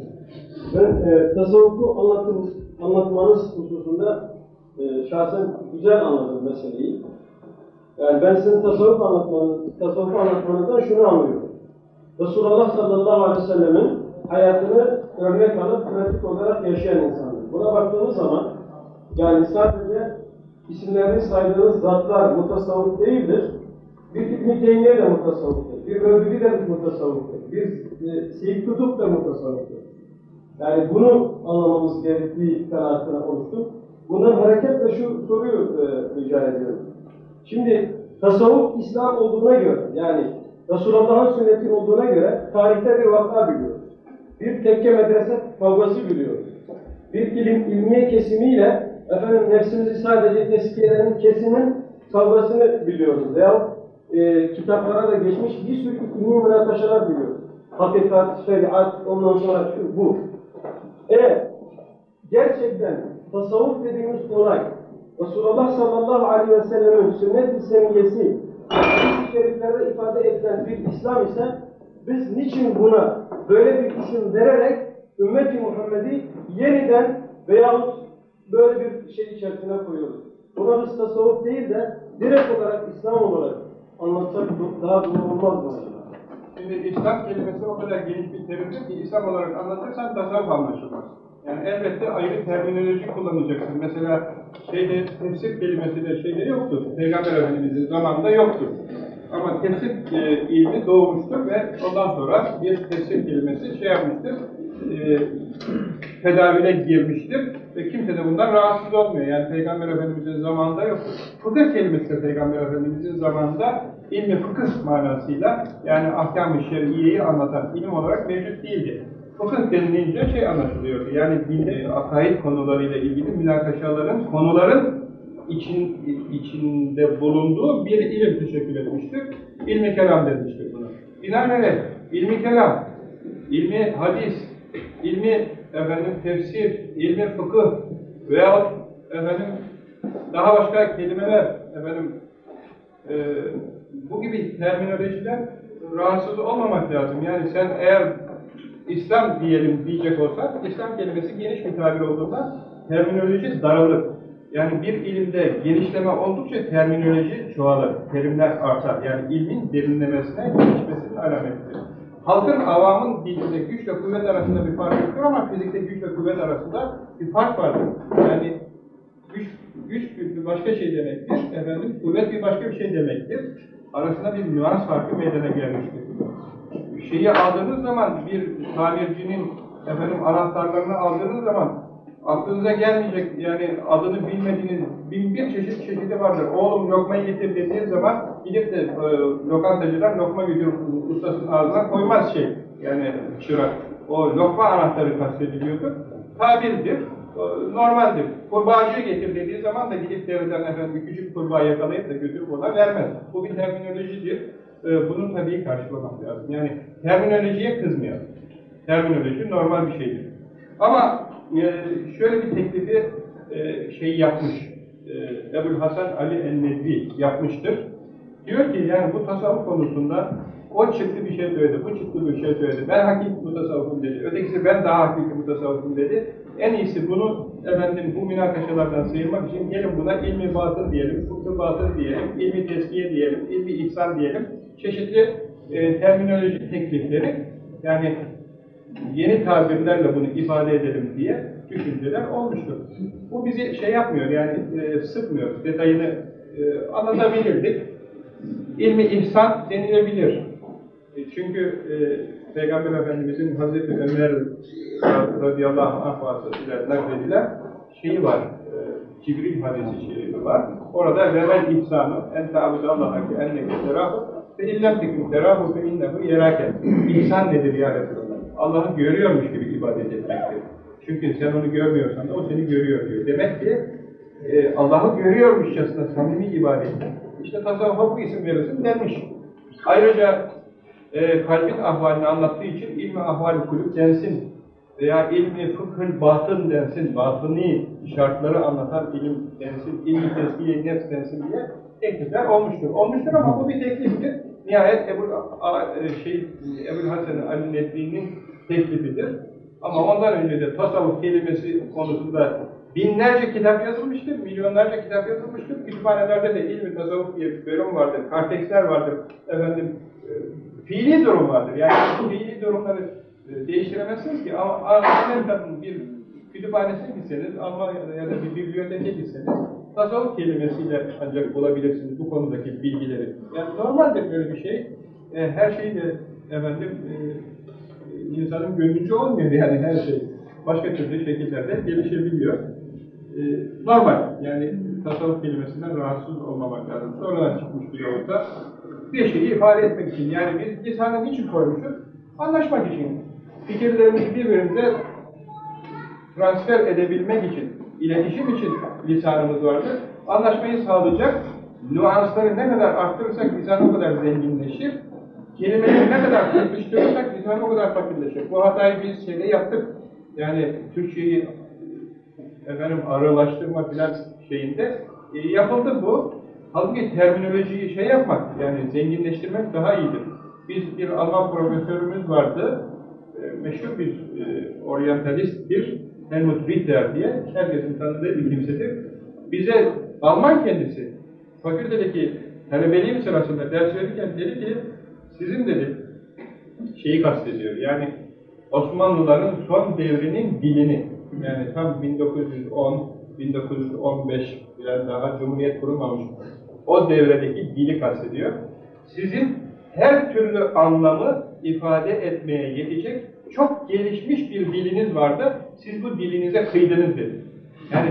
Ben e, tasavvufu anlatım, anlatmanız hususunda e, şahsen güzel anladım meseleyi. Yani ben sizin tasavvuf anlatmanız, tasavvufu anlatmanızdan şunu anlıyorum. Resulullah sallallahu aleyhi ve sellemin hayatını örnek alıp pratik olarak yaşayan insandır. Buna baktığımız zaman yani sadece isimlerini saydığınız zatlar mutasavvuf değildir. Bir İbn-i de mutasavvuftur. Bir Mevlidi de mutasavvuftur. Bir e, Seyyid Kutup da mutasavvuftur. Yani bunu anlamamız gerektiği kanaatine oluştum. Bundan hareketle şu soruyu e, rica ediyorum. Şimdi tasavvuf İslam olduğuna göre yani Resulullah'ın sünneti olduğuna göre tarihte bir vaka biliyoruz. Bir tekke medrese kavgası biliyoruz. Bir ilim, ilmiye kesimiyle efendim nefsimizi sadece tezkiyelerin kesimin kavgasını biliyoruz. Veyahut e, kitaplara da geçmiş bir sürü ilmi münakaşalar biliyoruz. Hakikat, şeriat, ondan sonra şu, bu. E gerçekten tasavvuf dediğimiz olay Resulullah sallallahu aleyhi ve sellem'in sünnet-i seniyesi hadis-i şeriflerde ifade edilen bir İslam ise biz niçin buna böyle bir isim vererek ümmeti Muhammed'i yeniden veyahut böyle bir şey içerisine koyuyoruz. Buna biz tasavvuf değil de direkt olarak İslam olarak anlatsak daha doğru olmaz mı? Şimdi İslam kelimesi o kadar geniş bir terimdir ki İslam olarak anlatırsan tasavvuf anlaşılmaz. Yani elbette ayrı terminoloji kullanacaksın. Mesela şeyde tefsir kelimesi de şeyde yoktur. Peygamber Efendimiz'in zamanında yoktur. Ama tefsir e, ilmi doğmuştur ve ondan sonra bir tefsir kelimesi şey yapmıştır, e, tedavüle girmiştir ve kimse de bundan rahatsız olmuyor. Yani Peygamber Efendimiz'in zamanında yoktur. Fıkıh kelimesi de Peygamber Efendimiz'in zamanında ilmi fıkıh manasıyla yani ahkam-ı şer'iyeyi anlatan ilim olarak mevcut değildi. Fıkıh denilince şey anlaşılıyordu. Yani dinde akaid konularıyla ilgili münakaşaların, konuların için, içinde bulunduğu bir ilim teşekkül etmiştir. İlmi kelam denmiştir buna. Binaenaleyh ilmi kelam, ilmi hadis, ilmi efendim tefsir, ilmi fıkıh veyahut efendim daha başka kelimeler efendim bu gibi terminolojiler rahatsız olmamak lazım. Yani sen eğer İslam diyelim diyecek olsan, İslam kelimesi geniş bir tabir olduğundan terminoloji daralır. Yani bir ilimde genişleme oldukça terminoloji çoğalır, terimler artar. Yani ilmin derinlemesine gelişmesinin alametidir. Halkın, avamın dilinde güç ve kuvvet arasında bir fark yoktur ama fizikte güç ve kuvvet arasında bir fark vardır. Yani güç, güç bir başka şey demektir, efendim, kuvvet bir başka bir şey demektir. Arasında bir nüans farkı meydana gelmiştir şeyi aldığınız zaman bir tamircinin efendim anahtarlarını aldığınız zaman aklınıza gelmeyecek yani adını bilmediğiniz bin bir çeşit çeşidi vardır. Oğlum lokmayı getir dediği zaman gidip de e, lokantacıdan lokma götürüp ustasının ağzına koymaz şey. Yani çırak. O lokma anahtarı kastediliyordur. Tabirdir. Normaldir. Kurbağacıyı getir dediği zaman da gidip devleten efendim bir küçük kurbağa yakalayıp da götürüp ona vermez. Bu bir terminolojidir e, bunu tabii karşılamak lazım. Yani terminolojiye kızmayalım. Terminoloji normal bir şeydir. Ama e, şöyle bir teklifi şey yapmış, e, Ebu'l Hasan Ali el-Nedvi yapmıştır. Diyor ki yani bu tasavvuf konusunda o çıktı bir şey söyledi, bu çıktı bir şey söyledi. Ben hakiki mutasavvufum dedi. Ötekisi ben daha hakiki mutasavvufum dedi. En iyisi bunu efendim bu münakaşalardan sıyırmak için gelin buna ilmi batın diyelim, fıkhı batın diyelim, ilmi teskiye diyelim, ilmi ihsan diyelim. Çeşitli e, terminoloji teklifleri yani yeni tabirlerle bunu ifade edelim diye düşünceler olmuştur. Bu bizi şey yapmıyor yani e, sıkmıyor. Detayını e, anlatabilirdik. İlmi ihsan denilebilir. E, çünkü e, Peygamber Efendimizin Hazreti Ömer radıyallahu anh vasıtasıyla nakledilen şeyi var. E, Cibril hadisi şerifi var. Orada vevel ihsanı en ta'budallaha ki enneke terahu ve illem tekin terahu fe innehu yerake. İhsan nedir ya Resulallah? Allah'ı görüyormuş gibi ibadet etmektir. Çünkü sen onu görmüyorsan da o seni görüyor diyor. Demek ki e, Allah'ı görüyormuşçasına samimi ibadet. İşte tasavvufa bu isim verirsin denmiş. Ayrıca e, kalbin ahvalini anlattığı için ilmi ahval kulüp densin veya ilmi fıkhın batın densin, batıni şartları anlatan ilim densin, ilmi tezkiye nefs densin diye teklifler olmuştur. Olmuştur ama bu bir tekliftir. Nihayet Ebu, şey, Ebu Hasan Ali Nedvi'nin teklifidir. Ama ondan önce de tasavvuf kelimesi konusunda binlerce kitap yazılmıştır, milyonlarca kitap yazılmıştır. Kütüphanelerde de ilmi tasavvuf diye bir bölüm vardır, karteksler vardır, efendim, e, fiili durum vardır. Yani bu fiili durumları e, değiştiremezsiniz ki ama Amerika'nın bir kütüphanesine gitseniz, Almanya'da ya da bir biblioteke gitseniz, tasavvuf kelimesiyle ancak bulabilirsiniz bu konudaki bilgileri. Yani normaldir böyle bir şey. E, her şey de efendim e, insanın gönlünce olmuyor yani her şey. Başka türlü şekillerde gelişebiliyor. E, normal yani tasavvuf kelimesinden rahatsız olmamak lazım. Sonradan çıkmış bir yolda bir şeyi ifade etmek için yani biz lisanı niçin koymuşuz? Anlaşmak için. Fikirlerimizi birbirimize transfer edebilmek için, iletişim için lisanımız vardır. Anlaşmayı sağlayacak, nüansları ne kadar arttırırsak lisan o kadar zenginleşir. Kelimeleri ne kadar kırpıştırırsak lisan o kadar fakirleşir. Bu hatayı biz şeyde yaptık. Yani Türkçeyi efendim arılaştırma filan şeyinde e, yapıldı bu. Halbuki terminolojiyi şey yapmak, yani zenginleştirmek daha iyidir. Biz bir Alman profesörümüz vardı, e, meşhur bir e, oryantalist bir Helmut Ritter diye, herkesin tanıdığı bir kimsedir. Bize Alman kendisi, fakültedeki talebeliğim sırasında ders verirken dedi ki, sizin dedi, şeyi kastediyor, yani Osmanlıların son devrinin dilini, yani tam 1910, 1915 biraz daha Cumhuriyet kurulmamış o devredeki dili kastediyor. Sizin her türlü anlamı ifade etmeye yetecek çok gelişmiş bir diliniz vardı. Siz bu dilinize kıydınız dedi. Yani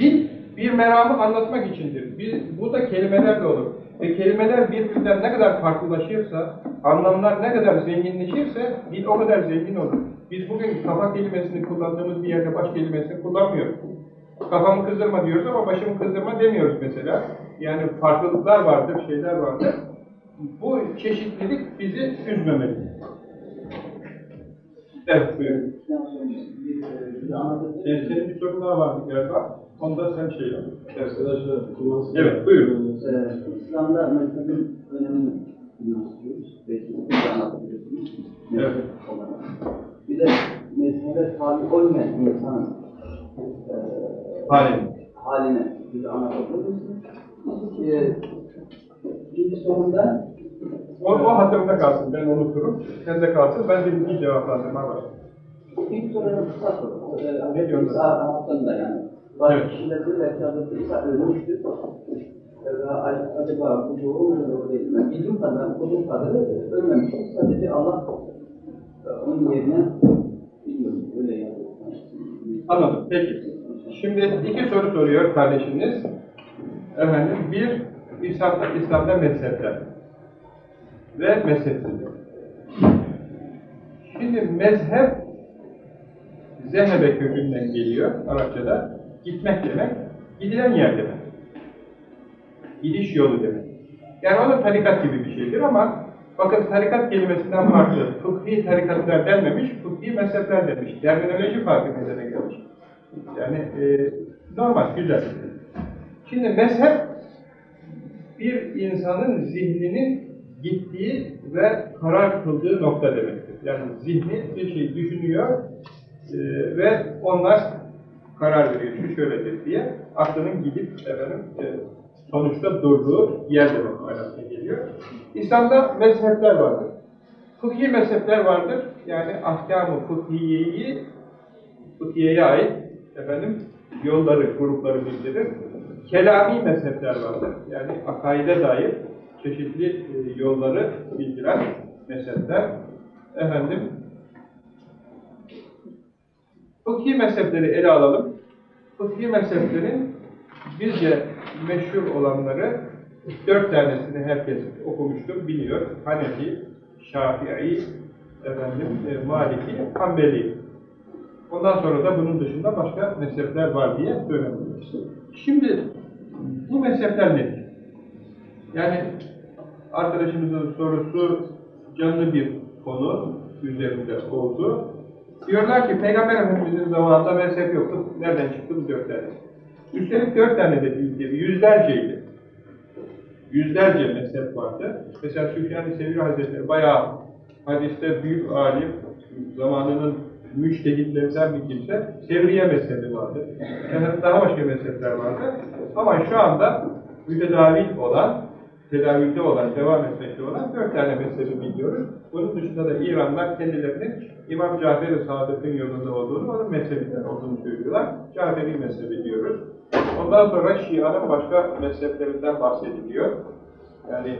dil bir meramı anlatmak içindir. Biz, bu da kelimelerle olur. Ve kelimeler birbirinden ne kadar farklılaşırsa, anlamlar ne kadar zenginleşirse dil o kadar zengin olur. Biz bugün kafa kelimesini kullandığımız bir yerde baş kelimesini kullanmıyoruz. Kafamı kızdırma diyoruz ama başımı kızdırma demiyoruz mesela. Yani farklılıklar vardır, şeyler vardır. Bu çeşitlilik bizi üzmemeli. Evet, buyurun. Senin, senin bir sorun daha vardı galiba. Onda sen şey yap. Evet, evet buyurun. Ee, İslam'da mezhebin önemini yansıtıyoruz. Belki de anlatabilirsiniz. Evet. Bir de mezhebe tabi olmayan insanın e, Halim. haline bize anlatabilir misiniz? Ee, ikinci sorumda O, o hatırımda kalsın, ben unuturum. Sen de kalsın, ben birinci cevaplandırma var. ilk sorunun kısa soru. Ee, Ne diyorsun? Hakkında yani. Bazı Evet. kişiler Hazreti İsa ölmüştür. Acaba bu doğru mu doğru değil mi? Bildiğim kadar, okuduğum kadarı ölmemiştir. Sadece Allah e, onun yerine bilmiyorum. Öyle yani. Anladım, peki. Şimdi iki soru soruyor kardeşiniz. Efendim, bir, İslam'da, İslam'da mezhepler ve mezhepsizlik. Şimdi mezhep, zehebe kökünden geliyor Arapçada. Gitmek demek, gidilen yer demek. Gidiş yolu demek. Yani o da tarikat gibi bir şeydir ama bakın tarikat kelimesinden farklı. Fıkhi tarikatlar denmemiş, fıkhi mezhepler denmiş. Terminoloji farkı meydana gelmiş. Yani e, normal, güzel. Şimdi mezhep bir insanın zihninin gittiği ve karar kıldığı nokta demektir. Yani zihni bir şey düşünüyor e, ve onlar karar veriyor. Şu şöyledir diye aklının gidip efendim e, sonuçta durduğu yer demek manasına geliyor. İslam'da mezhepler vardır. Fıkhi mezhepler vardır. Yani ahkam-ı fıkhiyeyi fıkhiyeye ait efendim yolları, grupları bildirir. Kelami mezhepler vardır. Yani akaide dair çeşitli e, yolları bildiren mezhepler. Efendim fıkhi mezhepleri ele alalım. Fıkhi mezheplerin bizce meşhur olanları dört tanesini herkes okumuştur, biliyor. Hanefi, Şafii, efendim, e, Maliki, Hanbeli. Ondan sonra da bunun dışında başka mezhepler var diye söyleniyor. Şimdi bu mezhepler nedir? Yani arkadaşımızın sorusu canlı bir konu üzerinde oldu. Diyorlar ki Peygamber Efendimiz'in zamanında mezhep yoktu. Nereden çıktı bu dört tane? Üstelik dört tane de değil, gibi, yüzlerceydi. Yüzlerce mezhep vardı. Mesela Süfyan-ı Sevri Hazretleri bayağı hadiste büyük alim, zamanının müştehitlerinden bir kimse, Sevriye mezhebi vardı. Yani daha başka mezhepler vardı. Ama şu anda mütedavil olan, tedavülde olan, devam etmekte olan dört tane mezhebi biliyoruz. Bunun dışında da İranlar kendilerinin İmam Cafer-i Sadık'ın yolunda olduğunu, onun mezhebinden olduğunu söylüyorlar. Caferi mezhebi diyoruz. Ondan sonra Şia'nın başka mezheplerinden bahsediliyor. Yani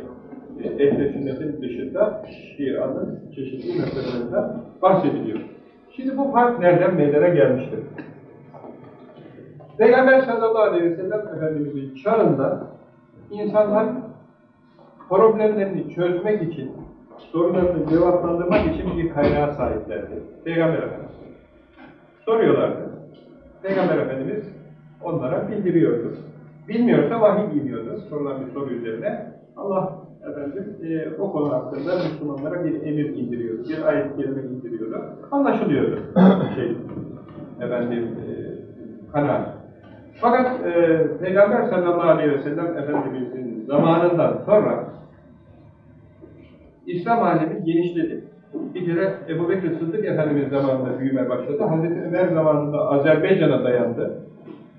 e, ehl-i sünnetin dışında Şia'nın çeşitli mezheplerinden bahsediliyor. Şimdi bu fark nereden meydana gelmiştir? Peygamber sallallahu aleyhi ve sellem Efendimiz'in çağında insanlar problemlerini çözmek için, sorularını cevaplandırmak için bir kaynağa sahiplerdi. Peygamber Efendimiz. Soruyorlardı. Peygamber Efendimiz onlara bildiriyordu. Bilmiyorsa vahiy iniyordu sorulan bir soru üzerine. Allah efendim e, o konu hakkında Müslümanlara bir emir indiriyordu, bir ayet kelime indiriyordu. Anlaşılıyordu [COUGHS] şey, efendim e, kanaat. Fakat e, Peygamber sallallahu aleyhi ve sellem Efendimizin zamanından sonra İslam alemi genişledi. Bir kere Ebu Bekir Sıddık Efendimiz zamanında büyüme başladı. Hazreti Ömer zamanında Azerbaycan'a dayandı.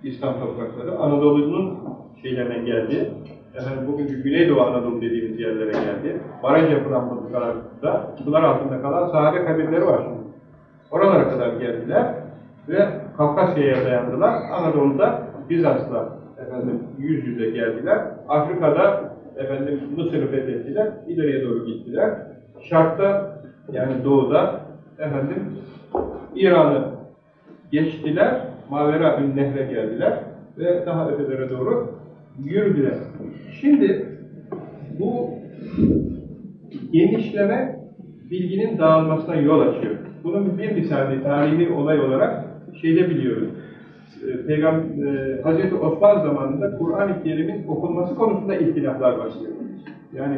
İslam toprakları. Anadolu'nun şeylerine geldi. Efendim bugünkü Güneydoğu Anadolu dediğimiz yerlere geldi. Barajya Pınar'da, bunlar altında kalan sahabe kabirleri var şimdi. Oralara kadar geldiler ve Kafkasya'ya dayandılar. Anadolu'da Bizans'la efendim yüz yüze geldiler. Afrika'da efendim Mısır'ı fethettiler. ileriye doğru gittiler. Şark'ta yani doğuda efendim İran'ı geçtiler. Mavera Nehre geldiler ve daha ötelere doğru yürüdüler. Şimdi bu genişleme bilginin dağılmasına yol açıyor. Bunun bir misali tarihi olay olarak şeyde biliyoruz. Ee, Peygamber e, Hazreti Osman zamanında Kur'an-ı Kerim'in okunması konusunda ihtilaflar başlıyor. Yani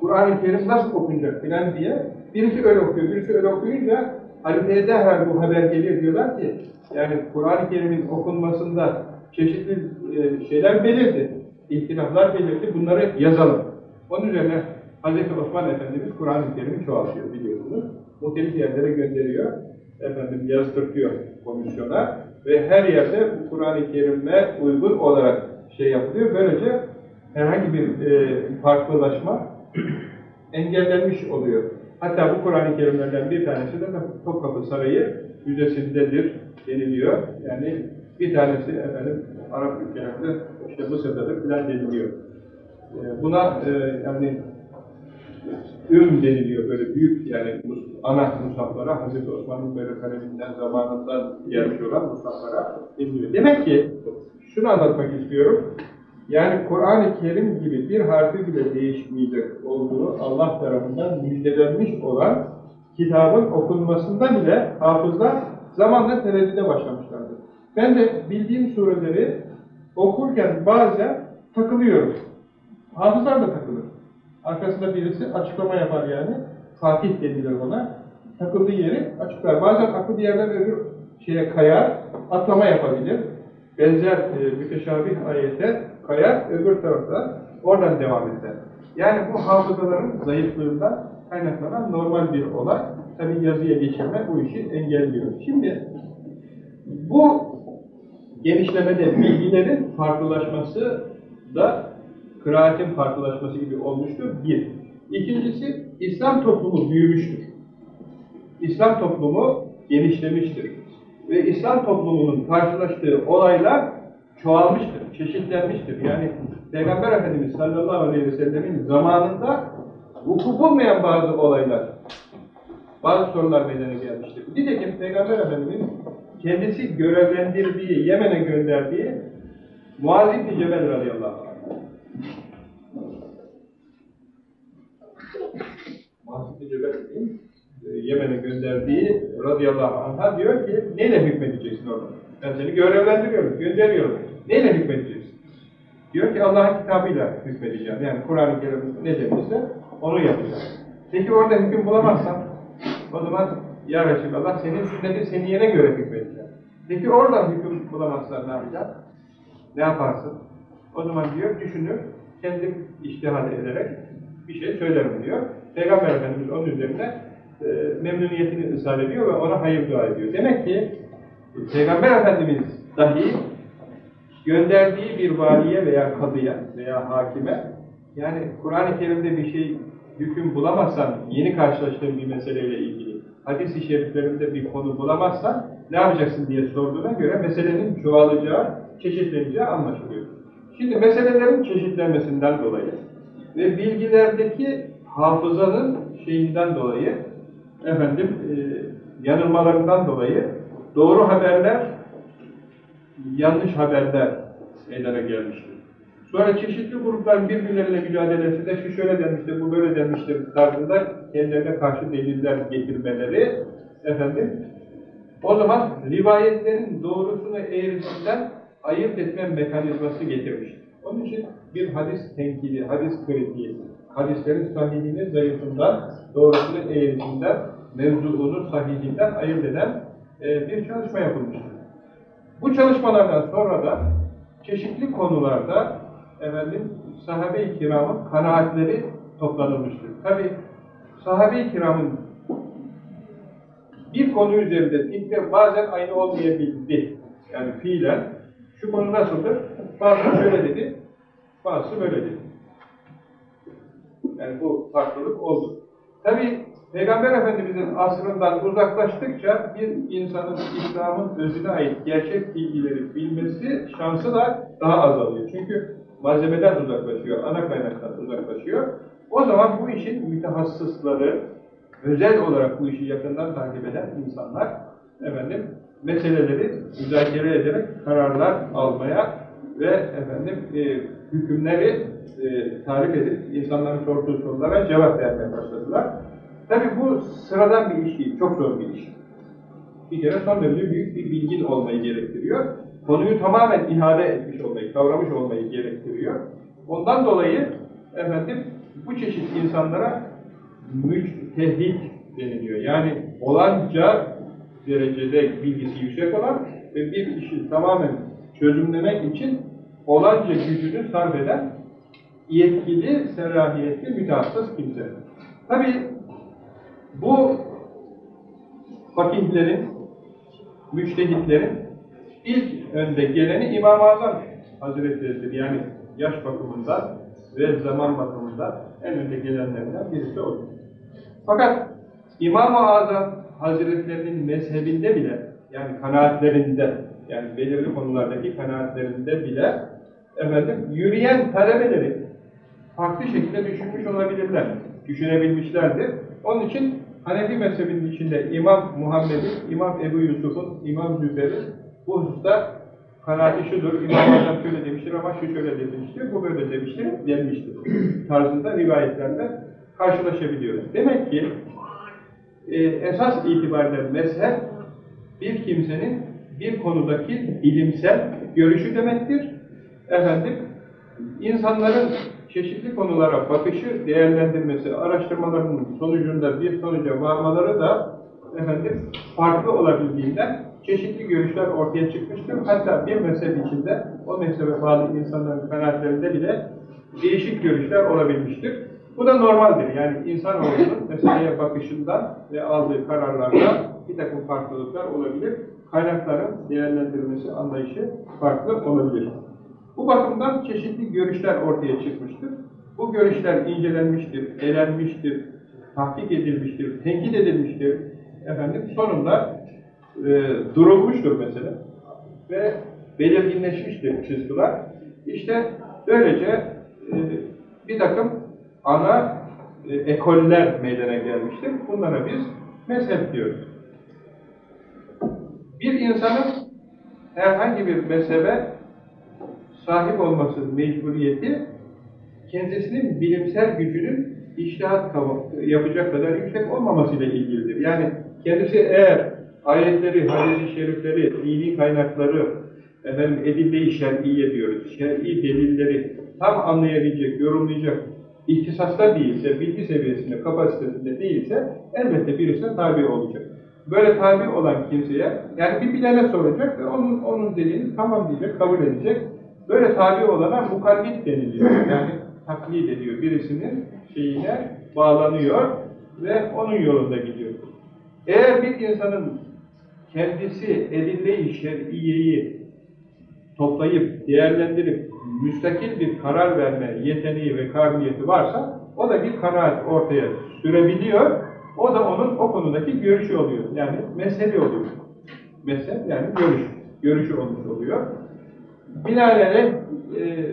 Kur'an-ı Kerim nasıl okunacak filan diye birisi öyle okuyor, birisi öyle okuyunca halifeye derhal bu haber gelir diyorlar ki yani Kur'an-ı Kerim'in okunmasında çeşitli e, şeyler belirdi, ihtilaflar belirdi, bunları yazalım. Onun üzerine Hazreti Osman Efendimiz Kur'an-ı Kerim'i çoğaltıyor biliyorsunuz. Muhtelif yerlere gönderiyor, efendim yazdırtıyor komisyona ve her yerde Kur'an-ı Kerim'e uygun olarak şey yapılıyor. Böylece herhangi bir e, farklılaşma [CLEARS THROAT] engellenmiş oluyor. Hatta bu Kur'an-ı Kerimlerden bir tanesi de Topkapı Sarayı Müzesindedir deniliyor. Yani bir tanesi efendim Arap ülkelerinde işte Mısır'dadır filan deniliyor. E, buna e, yani üm deniliyor böyle büyük yani ana musaflara Hazreti Osman'ın böyle kaleminden zamanından gelmiş olan musaflara deniliyor. Demek ki şunu anlatmak istiyorum. Yani Kur'an-ı Kerim gibi bir harfi bile değişmeyecek olduğunu Allah tarafından müjdelenmiş olan kitabın okunmasında bile hafızlar zamanla tereddüde başlamışlardır. Ben de bildiğim sureleri okurken bazen takılıyorum. Hafızlar da takılır. Arkasında birisi açıklama yapar yani. Fatih denilir ona. Takıldığı yeri açıklar. Bazen aklı bir yerden öbür şeye kayar, atlama yapabilir. Benzer e, müteşabih ayete kayar, öbür tarafta oradan devam eder. Yani bu hafızaların zayıflığından kaynaklanan normal bir olay. Tabi yazıya geçirme bu işi engelliyor. Şimdi bu genişlemede bilgilerin farklılaşması da kıraatin farklılaşması gibi olmuştur. Bir. İkincisi, İslam toplumu büyümüştür. İslam toplumu genişlemiştir. Ve İslam toplumunun karşılaştığı olaylar çoğalmıştır, çeşitlenmiştir. Yani Peygamber Efendimiz sallallahu aleyhi ve sellemin zamanında vuku bulmayan bazı olaylar, bazı sorular meydana gelmiştir. Nitekim Peygamber Efendimiz kendisi görevlendirdiği, Yemen'e gönderdiği Muaz İbni Cebel radıyallahu anh. Muaz İbni Cebel? Ee, Yemen'e gönderdiği radıyallahu anh'a diyor ki neyle hükmedeceksin orada? Ben seni görevlendiriyorum, gönderiyorum. Neyle hükmedeceksin? Diyor ki Allah'ın kitabıyla hükmedeceğim. Yani Kur'an-ı Kerim ne demişse onu yapacağım. Peki orada hüküm bulamazsam o zaman ya Resulallah senin sünneti seniyene göre hükmedeceğim. Peki oradan hüküm bulamazsan ne yapacaksın? Ne yaparsın? O zaman diyor düşünür, kendim iştihad ederek bir şey söylerim diyor. Peygamber Efendimiz onun üzerine e, memnuniyetini ısrar ediyor ve ona hayır dua ediyor. Demek ki e, Peygamber Efendimiz dahi gönderdiği bir valiye veya kadıya veya hakime yani Kur'an-ı Kerim'de bir şey hüküm bulamazsan yeni karşılaştığın bir meseleyle ilgili hadis-i şeriflerinde bir konu bulamazsan ne yapacaksın diye sorduğuna göre meselenin çoğalacağı, çeşitleneceği anlaşılıyor. Şimdi meselelerin çeşitlenmesinden dolayı ve bilgilerdeki hafızanın şeyinden dolayı efendim e, yanılmalarından dolayı doğru haberler yanlış haberler meydana gelmiştir. Sonra çeşitli gruplar birbirleriyle mücadelesinde şu şöyle denmiştir, bu böyle denmiştir tarzında kendilerine karşı deliller getirmeleri efendim o zaman rivayetlerin doğrusunu eğrisinden ayırt etme mekanizması getirmiştir. Onun için bir hadis tenkidi, hadis kritiği, hadislerin sahihini zayıfından, doğrusunu eğrisinden, mevzuunu sahihinden ayırt eden e, bir çalışma yapılmıştır. Bu çalışmalardan sonra da çeşitli konularda efendim sahabe-i kiramın kanaatleri toplanılmıştır. Tabi sahabe-i kiramın bir konu üzerinde fikri bazen aynı olmayabildi. Yani fiilen şu konu nasıldır? Bazı şöyle dedi, bazısı böyle dedi. Yani bu farklılık oldu. Tabi Peygamber Efendimiz'in asrından uzaklaştıkça bir insanın İslam'ın özüne ait gerçek bilgileri bilmesi şansı da daha azalıyor. Çünkü malzemeden uzaklaşıyor, ana kaynaktan uzaklaşıyor. O zaman bu işin mütehassısları, özel olarak bu işi yakından takip eden insanlar efendim meseleleri müzakere ederek kararlar almaya ve efendim e, hükümleri e, tarif edip insanların sorduğu sorulara cevap vermeye başladılar. Tabi bu sıradan bir iş değil, çok zor bir iş. Bir kere son derece büyük bir bilgin olmayı gerektiriyor. Konuyu tamamen ihade etmiş olmayı, kavramış olmayı gerektiriyor. Ondan dolayı efendim bu çeşit insanlara müçtehit deniliyor. Yani olanca derecede bilgisi yüksek olan ve bir işi tamamen çözümlemek için olanca gücünü sarf eden yetkili, serahiyetli, mütehassıs kimse. Tabi bu fakihlerin, müçtehitlerin ilk önde geleni İmam-ı Azam Hazretleri'dir. Yani yaş bakımından ve zaman bakımından en önde gelenlerden birisi odur. Fakat İmam-ı Azam Hazretlerinin mezhebinde bile, yani kanaatlerinde, yani belirli konulardaki kanaatlerinde bile efendim yürüyen talebeleri farklı şekilde düşünmüş olabilirler, düşünebilmişlerdir. Onun için Hanefi mezhebinin içinde İmam Muhammed'in, İmam Ebu Yusuf'un, İmam Zübeyir'in bu hususta kanaati şudur, İmam Azam şöyle demiştir ama şu şöyle demiştir, bu böyle demiştir, denmiştir [CLEARS THROAT] tarzında rivayetlerle karşılaşabiliyoruz. Demek ki e, esas itibariyle mezhep bir kimsenin bir konudaki bilimsel görüşü demektir. Efendim, insanların çeşitli konulara bakışı, değerlendirmesi, araştırmalarının sonucunda bir sonuca varmaları da efendim farklı olabildiğinden çeşitli görüşler ortaya çıkmıştır. Hatta bir mezhep içinde o mezhebe bağlı insanların kanaatlerinde bile değişik görüşler olabilmiştir. Bu da normaldir. Yani insanoğlunun [LAUGHS] meseleye bakışından ve aldığı kararlarda bir takım farklılıklar olabilir. Kaynakların değerlendirilmesi, anlayışı farklı olabilir. Bu bakımdan çeşitli görüşler ortaya çıkmıştır. Bu görüşler incelenmiştir, elenmiştir, tahkik edilmiştir, tenkit edilmiştir. Efendim sonunda e, durulmuştur mesela ve belirginleşmiştir çizgiler. İşte böylece e, bir takım ana e, ekoller meydana gelmiştir. Bunlara biz mezhep diyoruz. Bir insanın herhangi bir mezhebe sahip olması mecburiyeti kendisinin bilimsel gücünün iştihat yapacak kadar yüksek olmamasıyla ilgilidir. Yani kendisi eğer ayetleri, hadis-i şerifleri, dini kaynakları, efendim edille-i şer'iye diyoruz, şer'i delilleri tam anlayabilecek, yorumlayacak ihtisasta değilse, bilgi seviyesinde, kapasitesinde değilse elbette birisine tabi olacak. Böyle tabi olan kimseye, yani bir bilene soracak ve onun, onun dediğini tamam diyecek, kabul edecek. Böyle tabi olana mukallit deniliyor. Yani taklit ediyor. Birisinin şeyine bağlanıyor ve onun yolunda gidiyor. Eğer bir insanın kendisi edille-i şer'iyeyi toplayıp, değerlendirip, müstakil bir karar verme yeteneği ve kabiliyeti varsa, o da bir kanaat ortaya sürebiliyor, o da onun o konudaki görüşü oluyor. Yani mezhebi oluyor. Mezhep yani görüş. Görüşü olmuş oluyor. Binaenaleyh e,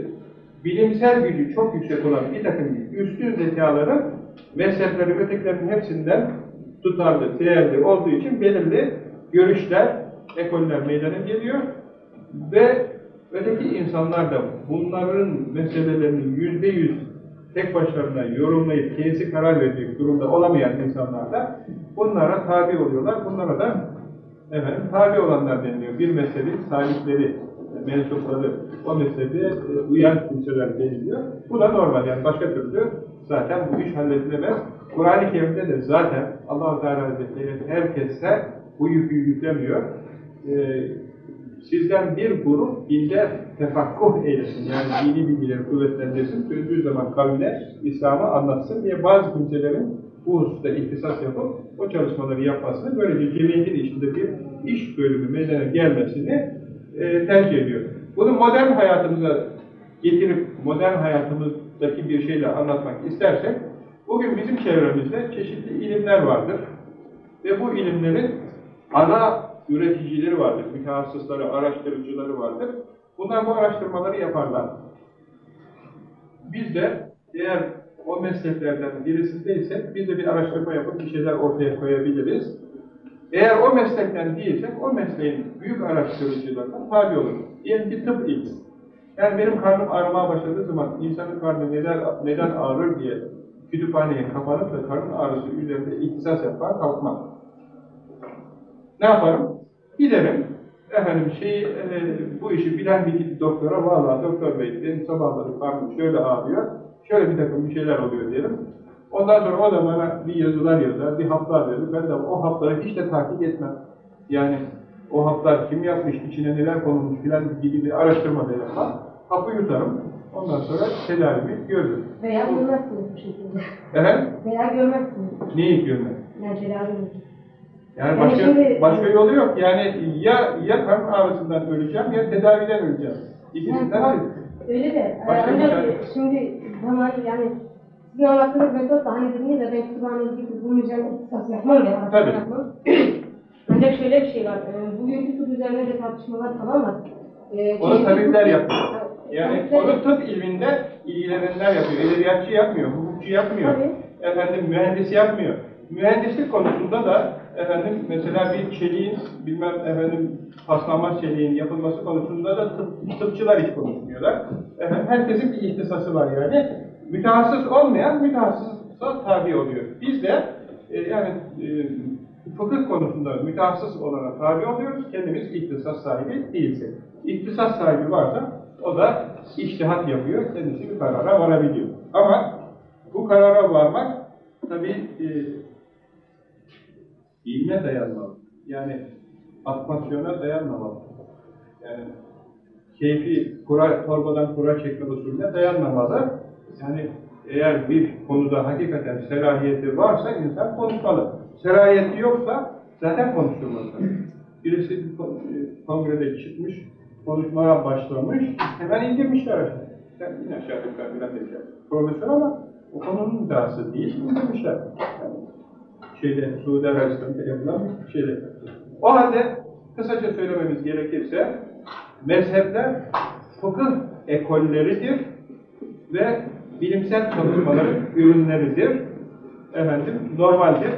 bilimsel gücü çok yüksek olan bir takım üstün zekaların mezhepleri ötekilerin hepsinden tutarlı, değerli olduğu için belirli görüşler, ekoller meydana geliyor ve öteki insanlar da bunların meselelerini yüzde yüz tek başlarına yorumlayıp kendisi karar verecek durumda olamayan insanlar da bunlara tabi oluyorlar. Bunlara da efendim, tabi olanlar deniliyor. Bir mezhebin sahipleri, mensupları, o mezhebe e, uyan kimseler deniliyor. Bu da normal yani başka türlü zaten bu iş halledilemez. Kur'an-ı Kerim'de de zaten Allah-u Teala Hazretleri herkese bu yükü yüklemiyor. Ee, sizden bir grup dinde tefakkuh eylesin. Yani dini bilgileri kuvvetlendirsin. Döndüğü zaman kavmine İslam'ı anlatsın diye bazı kimselerin bu hususta ihtisas yapıp o çalışmaları yapmasını, böylece cemiyetin içinde bir iş bölümü meydana gelmesini e, tercih ediyor. Bunu modern hayatımıza getirip modern hayatımızdaki bir şeyle anlatmak istersek, bugün bizim çevremizde çeşitli ilimler vardır. Ve bu ilimlerin ana üreticileri vardır, mütehassısları, araştırıcıları vardır. Bunlar bu araştırmaları yaparlar. Biz de eğer o mesleklerden birisindeysek, biz de bir araştırma yapıp bir şeyler ortaya koyabiliriz. Eğer o meslekten değilsek, o mesleğin büyük araştırıcılarına tabi olur. Diyelim ki tıp ilmi. Yani benim karnım ağrımaya başladığı zaman insanın karnı neden, neden ağrır diye kütüphaneye kapanıp da karın ağrısı üzerinde ihtisas yapmaya kalkmam. Ne yaparım? Giderim, efendim şey, e, bu işi bilen bir doktora, valla doktor bey, benim sabahları karnım şöyle ağrıyor, şöyle bir takım bir şeyler oluyor diyelim. Ondan sonra o da bana bir yazılar yazar, bir haplar verir. Ben de o hapları hiç de takip etmem. Yani o haplar kim yapmış, içine neler konulmuş filan gibi bir araştırma da yapmam. Hapı yutarım. Ondan sonra tedavimi görürüm. Veya görmezsiniz bu şekilde. Efendim? Veya görmezsiniz. Neyi görmek? Yani tedavi Yani başka, şimdi- başka yolu yok. Yani ya ya karın ağrısından öleceğim ya tedaviden öleceğim. İkisinden biri. öyle de. e, Başka şey- şimdi zaman yani sizin anlattığınız metot da hani dediniz ya ben kütüphaneye gidip üzerine ihtisas yapmam ya. Tabii. Yapmam. Ancak şöyle bir şey var. E, bugünkü tıp üzerine de tartışmalar falan var. E, Onu tabipler yapıyor. Yani onu tıp ilminde ilgilenenler yapıyor. Edebiyatçı yapmıyor, hukukçu yapmıyor. Tabii. Efendim mühendis yapmıyor. Mühendislik konusunda da efendim mesela bir çeliğin bilmem efendim paslanmaz çeliğin yapılması konusunda da tıp, tıpçılar hiç konuşmuyorlar. Efendim, herkesin bir ihtisası var yani. Mütehassıs olmayan mütehassısa tabi oluyor. Biz de e, yani e, fıkıh konusunda mütehassıs olana tabi oluyoruz. Kendimiz ihtisas sahibi değilsek. İhtisas sahibi varsa o da iştihat yapıyor. Kendisi bir karara varabiliyor. Ama bu karara varmak tabi e, ilme dayanmalı. Yani atmasyona dayanmamalı. Yani keyfi kura, torbadan kura çekme usulüne dayanmamalı. Yani eğer bir konuda hakikaten selahiyeti varsa insan konuşmalı. Selahiyeti yoksa zaten konuşulmaz. Birisi bir kon- kongrede çıkmış, konuşmaya başlamış, hemen indirmişler aşağı. Sen in aşağı yukarı biraz aşağı. Profesör ama o konunun iddiası değil, indirmişler. Yani şeyde, Suudi Arabistan'da yapılan bir şeyde. O halde kısaca söylememiz gerekirse, mezhepler fıkıh ekolleridir ve bilimsel çalışmaların ürünleridir. Efendim, normaldir.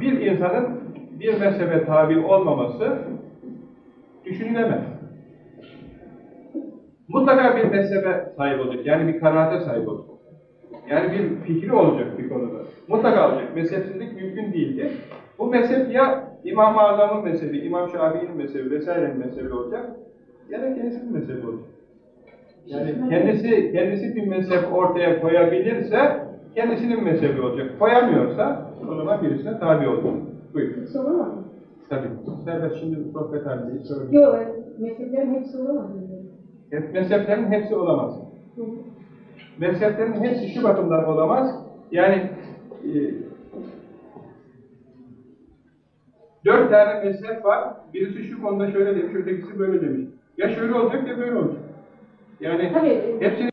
Bir insanın bir mezhebe tabi olmaması düşünülemez. Mutlaka bir mezhebe sahip olacak, yani bir kanaate sahip olacak. Yani bir fikri olacak bir konuda. Mutlaka olacak. Mezhepsizlik mümkün değildir. Bu mezhep ya İmam-ı Azam'ın mezhebi, İmam Şafii'nin mezhebi vesairenin mezhebi olacak ya da kendisinin mezhebi olacak. Yani kendisi kendisi bir mezhep ortaya koyabilirse kendisinin mezhebi olacak. Koyamıyorsa o zaman birisine tabi olacak. Buyurun. Hepsi olamaz mı? Tabii. Serbest şimdi sohbet halindeyiz. Yok, mesleklerin hepsi olamaz? Hep, mezheplerin hepsi olamaz. Hı. Mezheplerin hepsi şu bakımdan olamaz. Yani e, dört tane mezhep var. Birisi şu konuda şöyle demiş, ötekisi böyle demiş. Ya şöyle olacak ya böyle olacak. Yani Tabii. hepsinin